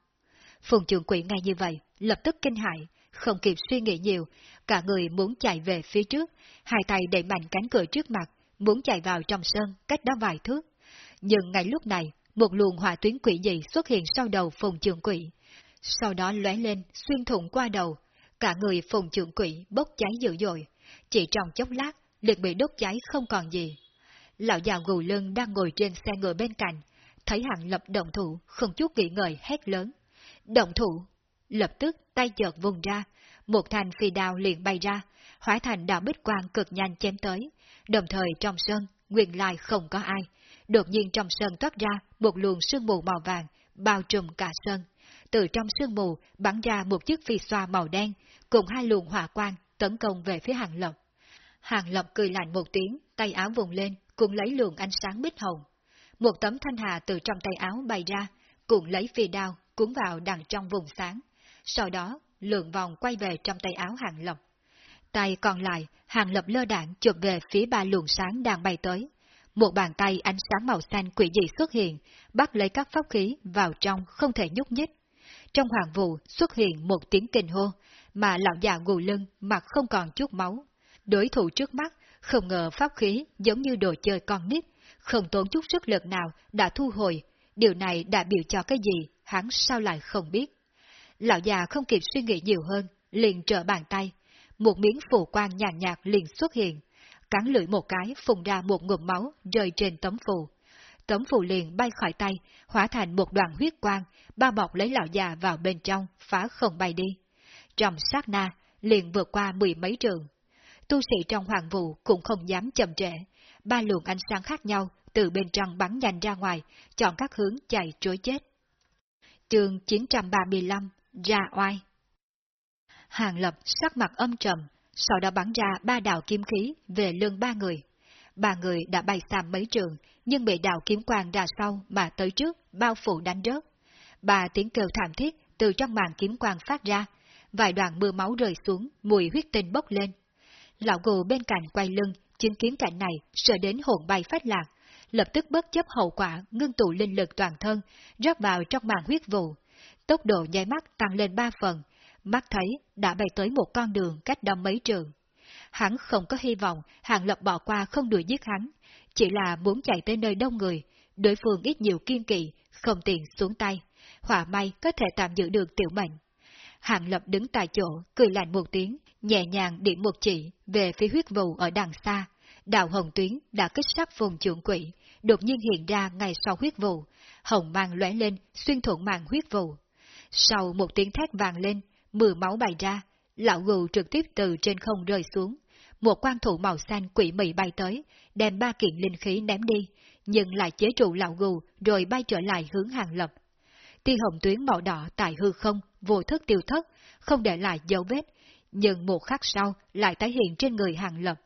Phùng trưởng quỷ nghe như vậy, lập tức kinh hại, không kịp suy nghĩ nhiều, cả người muốn chạy về phía trước, hai tay đẩy mạnh cánh cửa trước mặt, muốn chạy vào trong sân, cách đó vài thước. Nhưng ngay lúc này, một luồng hỏa tuyến quỷ dị xuất hiện sau đầu phùng trưởng quỷ, sau đó lóe lên, xuyên thủng qua đầu, cả người phùng trưởng quỷ bốc cháy dữ dội, chỉ trong chốc lát, liền bị đốt cháy không còn gì. Lão già gù lưng đang ngồi trên xe ngựa bên cạnh, thấy hạng lập động thủ, không chút nghĩ ngợi hét lớn. Động thủ! lập tức tay chợt vùng ra, một thành phi đao liền bay ra, hóa thành đạo bích quang cực nhanh chém tới, đồng thời trong sân, nguyên lai không có ai. Đột nhiên trong sân toát ra một luồng sương mù màu vàng, bao trùm cả sân. Từ trong sương mù bắn ra một chiếc phi xoa màu đen, cùng hai luồng hỏa quang tấn công về phía hàng lộc. Hàng lộc cười lạnh một tiếng, tay áo vùng lên, cùng lấy luồng ánh sáng bích hồng. Một tấm thanh hà từ trong tay áo bay ra, cùng lấy phi đao, cuốn vào đằng trong vùng sáng. Sau đó, lượng vòng quay về trong tay áo hàng lộc. Tay còn lại, hàng lập lơ đạn chụp về phía ba luồng sáng đang bay tới. Một bàn tay ánh sáng màu xanh quỷ dị xuất hiện, bắt lấy các pháp khí vào trong không thể nhúc nhích. Trong hoàng vụ xuất hiện một tiếng kinh hô, mà lão già gù lưng mặt không còn chút máu. Đối thủ trước mắt, không ngờ pháp khí giống như đồ chơi con nít, không tốn chút sức lực nào đã thu hồi. Điều này đã biểu cho cái gì, hắn sao lại không biết. Lão già không kịp suy nghĩ nhiều hơn, liền trở bàn tay. Một miếng phù quang nhàn nhạt, liền xuất hiện. Cắn lưỡi một cái phùng ra một ngụm máu rơi trên tấm phù. Tấm phù liền bay khỏi tay, hóa thành một đoàn huyết quang, bao bọc lấy lão già vào bên trong, phá không bay đi. Trong sát na, liền vượt qua mười mấy trường. Tu sĩ trong hoàng vụ cũng không dám chậm trễ. Ba luồng ánh sáng khác nhau từ bên trong bắn nhanh ra ngoài, chọn các hướng chạy trối chết. Chương 935 Ra oai Hàng Lập sắc mặt âm trầm, sau đó bắn ra ba đạo kiếm khí về lưng ba người. Ba người đã bay xa mấy trường, nhưng bị đạo kiếm quang ra sau mà tới trước, bao phủ đánh rớt. Ba tiếng kêu thảm thiết từ trong màn kiếm quang phát ra, vài đoạn mưa máu rơi xuống, mùi huyết tinh bốc lên. Lão gù bên cạnh quay lưng, chứng kiến cảnh này, sợ đến hồn bay phát lạc, lập tức bất chấp hậu quả ngưng tụ linh lực toàn thân, rót vào trong màn huyết vụ. Tốc độ nháy mắt tăng lên ba phần, mắt thấy đã bay tới một con đường cách đông mấy trường. Hắn không có hy vọng Hàng Lập bỏ qua không đuổi giết hắn, chỉ là muốn chạy tới nơi đông người, đối phương ít nhiều kiên kỵ, không tiện xuống tay, hỏa may có thể tạm giữ được tiểu mệnh. Hàng Lập đứng tại chỗ, cười lạnh một tiếng, nhẹ nhàng điểm một chỉ về phía huyết vụ ở đằng xa. Đạo hồng tuyến đã kích sát vùng trưởng quỷ, đột nhiên hiện ra ngay sau huyết vụ, hồng mang lóe lên, xuyên thủng màn huyết vụ. Sau một tiếng thét vàng lên, mưa máu bay ra, lão gù trực tiếp từ trên không rơi xuống. Một quan thủ màu xanh quỷ mị bay tới, đem ba kiện linh khí ném đi, nhưng lại chế trụ lão gù rồi bay trở lại hướng hàng lập. Tia hồng tuyến màu đỏ tại hư không, vô thức tiêu thất, không để lại dấu vết, nhưng một khắc sau lại tái hiện trên người hàng lập.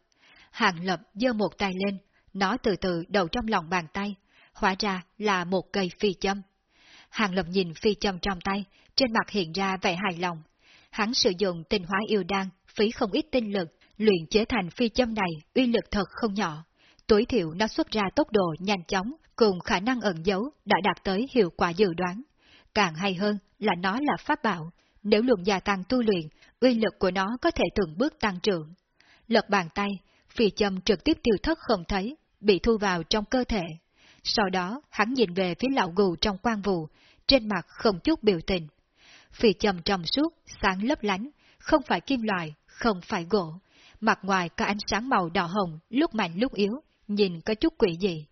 Hàng lập giơ một tay lên, nó từ từ đầu trong lòng bàn tay, hóa ra là một cây phi châm. Hàng lập nhìn phi châm trong tay, trên mặt hiện ra vẻ hài lòng. Hắn sử dụng tinh hóa yêu đan, phí không ít tinh lực, luyện chế thành phi châm này uy lực thật không nhỏ. Tối thiểu nó xuất ra tốc độ nhanh chóng, cùng khả năng ẩn giấu đã đạt tới hiệu quả dự đoán. Càng hay hơn là nó là pháp bảo, nếu luận gia tăng tu luyện, uy lực của nó có thể từng bước tăng trưởng. Lật bàn tay, phi châm trực tiếp tiêu thất không thấy, bị thu vào trong cơ thể. Sau đó, hắn nhìn về phía lão gù trong quan vụ, trên mặt không chút biểu tình. Phì trầm trong suốt, sáng lấp lánh, không phải kim loại, không phải gỗ. Mặt ngoài có ánh sáng màu đỏ hồng, lúc mạnh lúc yếu, nhìn có chút quỷ dị.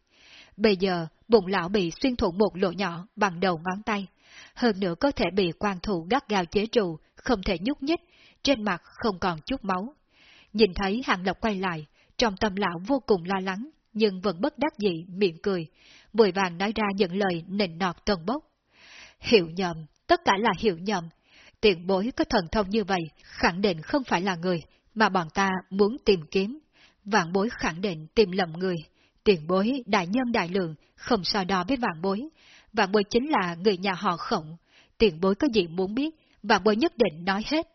Bây giờ, bụng lão bị xuyên thủng một lỗ nhỏ bằng đầu ngón tay. Hơn nữa có thể bị quan thủ gắt gao chế trụ, không thể nhúc nhích, trên mặt không còn chút máu. Nhìn thấy hàng lộc quay lại, trong tâm lão vô cùng lo lắng, nhưng vẫn bất đắc dĩ, miệng cười, vội vàng nói ra những lời nịnh nọt tần bốc. Hiểu nhầm, tất cả là hiểu nhầm. Tiền bối có thần thông như vậy, khẳng định không phải là người, mà bọn ta muốn tìm kiếm. Vạn bối khẳng định tìm lầm người. Tiền bối đại nhân đại lượng, không so đo với vạn bối. Vạn bối chính là người nhà họ khổng. Tiền bối có gì muốn biết, vạn bối nhất định nói hết.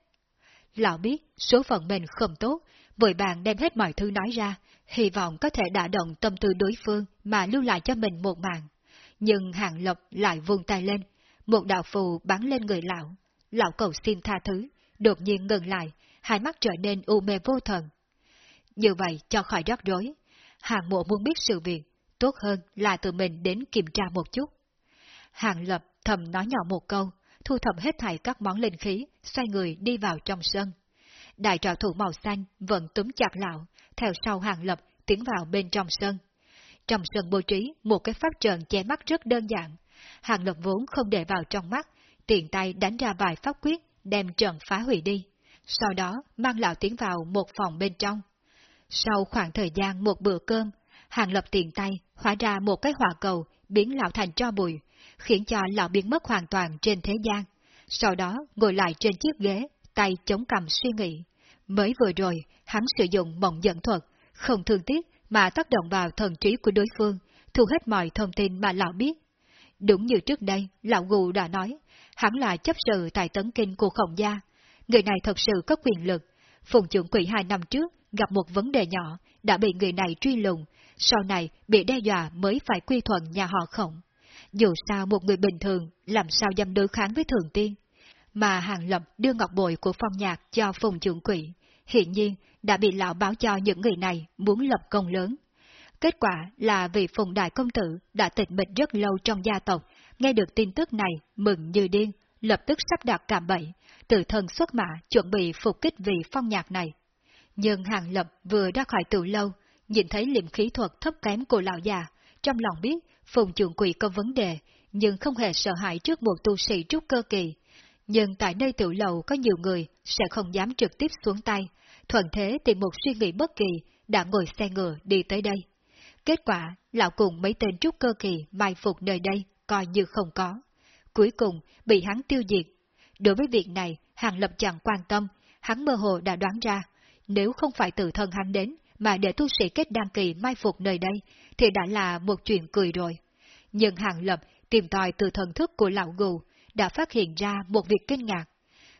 Lão biết số phận mình không tốt, vội vàng đem hết mọi thứ nói ra, hy vọng có thể đả động tâm tư đối phương mà lưu lại cho mình một mạng. Nhưng Hàng lộc lại vung tay lên, một đạo phù bắn lên người lão. Lão cầu xin tha thứ, đột nhiên ngừng lại, hai mắt trở nên u mê vô thần. Như vậy cho khỏi rắc rối, Hàng mộ muốn biết sự việc, tốt hơn là tự mình đến kiểm tra một chút. Hàng Lập thầm nói nhỏ một câu, thu thập hết thảy các món linh khí, xoay người đi vào trong sân. Đại trò thủ màu xanh vẫn túm chặt lão, theo sau hàng lập tiến vào bên trong sân. Trong sân bố trí một cái pháp trận che mắt rất đơn giản. Hàng lập vốn không để vào trong mắt, tiện tay đánh ra vài pháp quyết, đem trận phá hủy đi. Sau đó mang lão tiến vào một phòng bên trong. Sau khoảng thời gian một bữa cơm, Hàng Lập tiện tay hóa ra một cái hỏa cầu biến lão thành cho bụi, khiến cho lão biến mất hoàn toàn trên thế gian. Sau đó ngồi lại trên chiếc ghế, tay chống cầm suy nghĩ. Mới vừa rồi, hắn sử dụng mộng dẫn thuật, không thương tiếc mà tác động vào thần trí của đối phương, thu hết mọi thông tin mà lão biết. Đúng như trước đây, lão gù đã nói, hắn là chấp sự tại tấn kinh của khổng gia. Người này thật sự có quyền lực. Phùng trưởng quỷ hai năm trước gặp một vấn đề nhỏ, đã bị người này truy lùng, sau này bị đe dọa mới phải quy thuận nhà họ khổng. Dù sao một người bình thường làm sao dám đối kháng với thường tiên, mà Hàng Lập đưa ngọc bội của phong nhạc cho phùng trưởng quỷ, hiện nhiên đã bị lão báo cho những người này muốn lập công lớn. Kết quả là vị phùng đại công tử đã tịch mịch rất lâu trong gia tộc, nghe được tin tức này mừng như điên, lập tức sắp đặt cạm bẫy, tự thân xuất mã chuẩn bị phục kích vị phong nhạc này. Nhưng Hàng Lập vừa ra khỏi từ lâu, nhìn thấy liệm khí thuật thấp kém của lão già, trong lòng biết phùng trưởng quỷ có vấn đề, nhưng không hề sợ hãi trước một tu sĩ trúc cơ kỳ. Nhưng tại nơi tiểu lầu có nhiều người sẽ không dám trực tiếp xuống tay, thuận thế tìm một suy nghĩ bất kỳ đã ngồi xe ngựa đi tới đây. Kết quả, lão cùng mấy tên trúc cơ kỳ mai phục nơi đây, coi như không có. Cuối cùng, bị hắn tiêu diệt. Đối với việc này, Hàng Lập chẳng quan tâm, hắn mơ hồ đã đoán ra, nếu không phải tự thân hắn đến, mà để tu sĩ kết đăng kỳ mai phục nơi đây, thì đã là một chuyện cười rồi. Nhưng Hàng Lập tìm tòi từ thần thức của lão gù, đã phát hiện ra một việc kinh ngạc.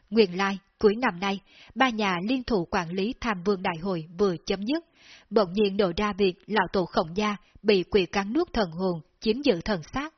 Nguyên lai, cuối năm nay, ba nhà liên thủ quản lý tham vương đại hội vừa chấm dứt, bỗng nhiên đổ ra việc lão tổ khổng gia bị quỷ cắn nuốt thần hồn, chiếm giữ thần xác.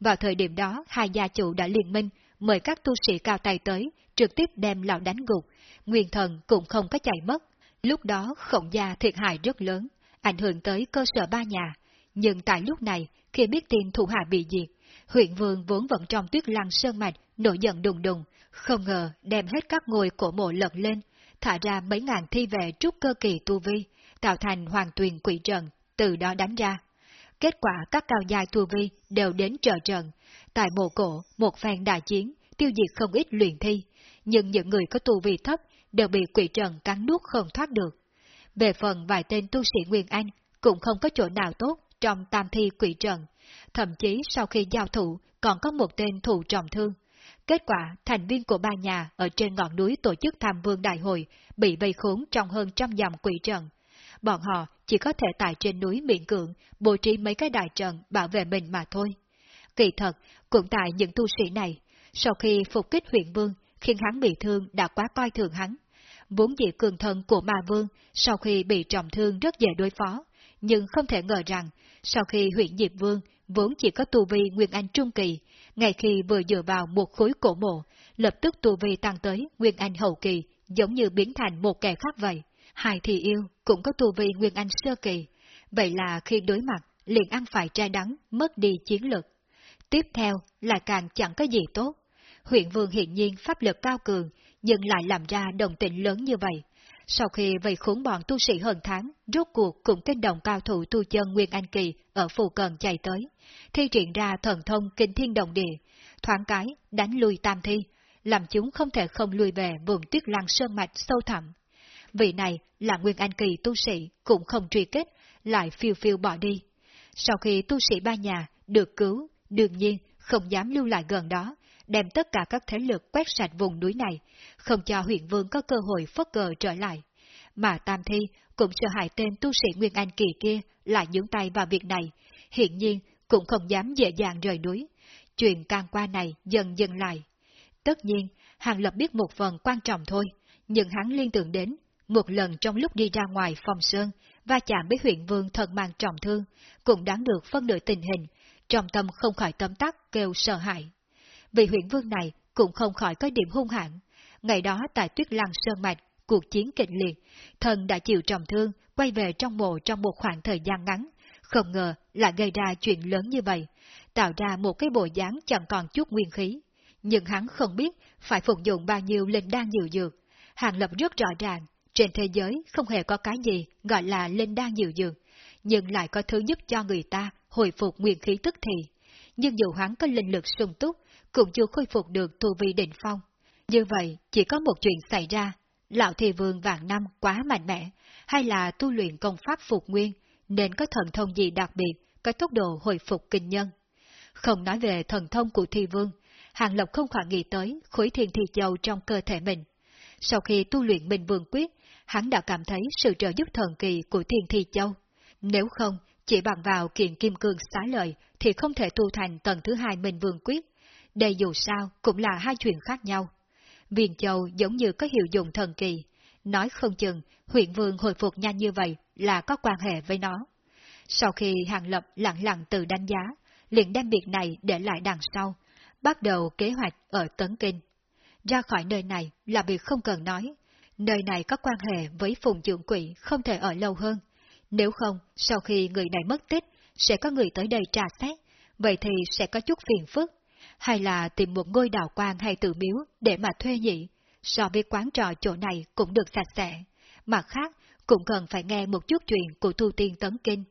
Vào thời điểm đó, hai gia chủ đã liên minh, mời các tu sĩ cao tay tới, trực tiếp đem lão đánh gục, nguyên thần cũng không có chạy mất. Lúc đó khổng gia thiệt hại rất lớn, ảnh hưởng tới cơ sở ba nhà. Nhưng tại lúc này, khi biết tin thủ hạ bị diệt, huyện vương vốn vẫn trong tuyết lăng sơn mạch, nổi giận đùng đùng, không ngờ đem hết các ngôi cổ mộ lật lên, thả ra mấy ngàn thi vệ trúc cơ kỳ tu vi, tạo thành hoàng tuyền quỷ trận, từ đó đánh ra. Kết quả các cao giai tu vi đều đến trợ trận, tại mộ cổ, một phen đại chiến, tiêu diệt không ít luyện thi, nhưng những người có tu vi thấp đều bị quỷ trận cắn nuốt không thoát được. Về phần vài tên tu sĩ Nguyên Anh cũng không có chỗ nào tốt trong tam thi quỷ trận, thậm chí sau khi giao thủ còn có một tên thụ trọng thương. Kết quả, thành viên của ba nhà ở trên ngọn núi tổ chức tham vương đại hội bị vây khốn trong hơn trăm dặm quỷ trận. Bọn họ chỉ có thể tại trên núi miệng cưỡng bố trí mấy cái đại trận bảo vệ mình mà thôi. Kỳ thật, cũng tại những tu sĩ này, sau khi phục kích huyện vương, khiến hắn bị thương đã quá coi thường hắn. Vốn dị cường thân của ma vương, sau khi bị trọng thương rất dễ đối phó, nhưng không thể ngờ rằng, sau khi huyện Diệp Vương vốn chỉ có tu vi Nguyên Anh Trung Kỳ, ngay khi vừa dựa vào một khối cổ mộ, lập tức tu vi tăng tới Nguyên Anh Hậu Kỳ, giống như biến thành một kẻ khác vậy. Hai thì yêu cũng có tu vi Nguyên Anh Sơ Kỳ, vậy là khi đối mặt, liền ăn phải trai đắng, mất đi chiến lực. Tiếp theo là càng chẳng có gì tốt. Huyện Vương hiện nhiên pháp lực cao cường, nhưng lại làm ra đồng tình lớn như vậy. Sau khi vây khốn bọn tu sĩ hơn tháng, rốt cuộc cũng kinh động cao thủ tu chân Nguyên Anh Kỳ ở phù cận chạy tới, thi triển ra thần thông kinh thiên động địa, thoáng cái đánh lui tam thi, làm chúng không thể không lùi về vùng tuyết lăng sơn mạch sâu thẳm. Vị này là Nguyên Anh Kỳ tu sĩ cũng không truy kết, lại phiêu phiêu bỏ đi. Sau khi tu sĩ ba nhà được cứu, đương nhiên không dám lưu lại gần đó, đem tất cả các thế lực quét sạch vùng núi này, không cho huyện vương có cơ hội phất cờ trở lại. Mà Tam Thi cũng sợ hại tên tu sĩ Nguyên Anh kỳ kia lại nhúng tay vào việc này, hiện nhiên cũng không dám dễ dàng rời núi. Chuyện can qua này dần dần lại. Tất nhiên, Hàng Lập biết một phần quan trọng thôi, nhưng hắn liên tưởng đến, một lần trong lúc đi ra ngoài phòng sơn, va chạm với huyện vương thần mang trọng thương, cũng đáng được phân nửa tình hình, trong tâm không khỏi tâm tắc kêu sợ hãi vì huyện vương này cũng không khỏi có điểm hung hãn. Ngày đó tại Tuyết Lăng Sơn Mạch, cuộc chiến kịch liệt, thần đã chịu trọng thương, quay về trong mộ trong một khoảng thời gian ngắn, không ngờ lại gây ra chuyện lớn như vậy, tạo ra một cái bộ dáng chẳng còn chút nguyên khí. Nhưng hắn không biết phải phục dụng bao nhiêu linh đan nhiều dược. Hàng lập rất rõ ràng, trên thế giới không hề có cái gì gọi là linh đan nhiều dược, nhưng lại có thứ giúp cho người ta hồi phục nguyên khí tức thì. Nhưng dù hắn có linh lực sung túc, cũng chưa khôi phục được tu vi đỉnh phong. Như vậy, chỉ có một chuyện xảy ra, lão thị vương vạn năm quá mạnh mẽ, hay là tu luyện công pháp phục nguyên, nên có thần thông gì đặc biệt, có tốc độ hồi phục kinh nhân. Không nói về thần thông của thi vương, Hàng Lộc không khỏi nghĩ tới khối thiên thi châu trong cơ thể mình. Sau khi tu luyện Minh Vương Quyết, hắn đã cảm thấy sự trợ giúp thần kỳ của thiên thi châu. Nếu không, chỉ bằng vào kiện kim cương xá lợi thì không thể tu thành tầng thứ hai Minh Vương Quyết. Đây dù sao cũng là hai chuyện khác nhau. Viền châu giống như có hiệu dụng thần kỳ. Nói không chừng, huyện vương hồi phục nhanh như vậy là có quan hệ với nó. Sau khi Hàng Lập lặng lặng tự đánh giá, liền đem việc này để lại đằng sau, bắt đầu kế hoạch ở Tấn Kinh. Ra khỏi nơi này là việc không cần nói, nơi này có quan hệ với phùng trưởng quỷ không thể ở lâu hơn. Nếu không, sau khi người này mất tích, sẽ có người tới đây tra xét, vậy thì sẽ có chút phiền phức. Hay là tìm một ngôi đảo quan hay tự miếu để mà thuê nhị, so với quán trò chỗ này cũng được sạch sẽ. Mặt khác, cũng cần phải nghe một chút chuyện của tu tiên tấn kinh.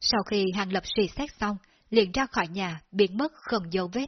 Sau khi hàng lập suy xét xong, liền ra khỏi nhà, biến mất không dấu vết.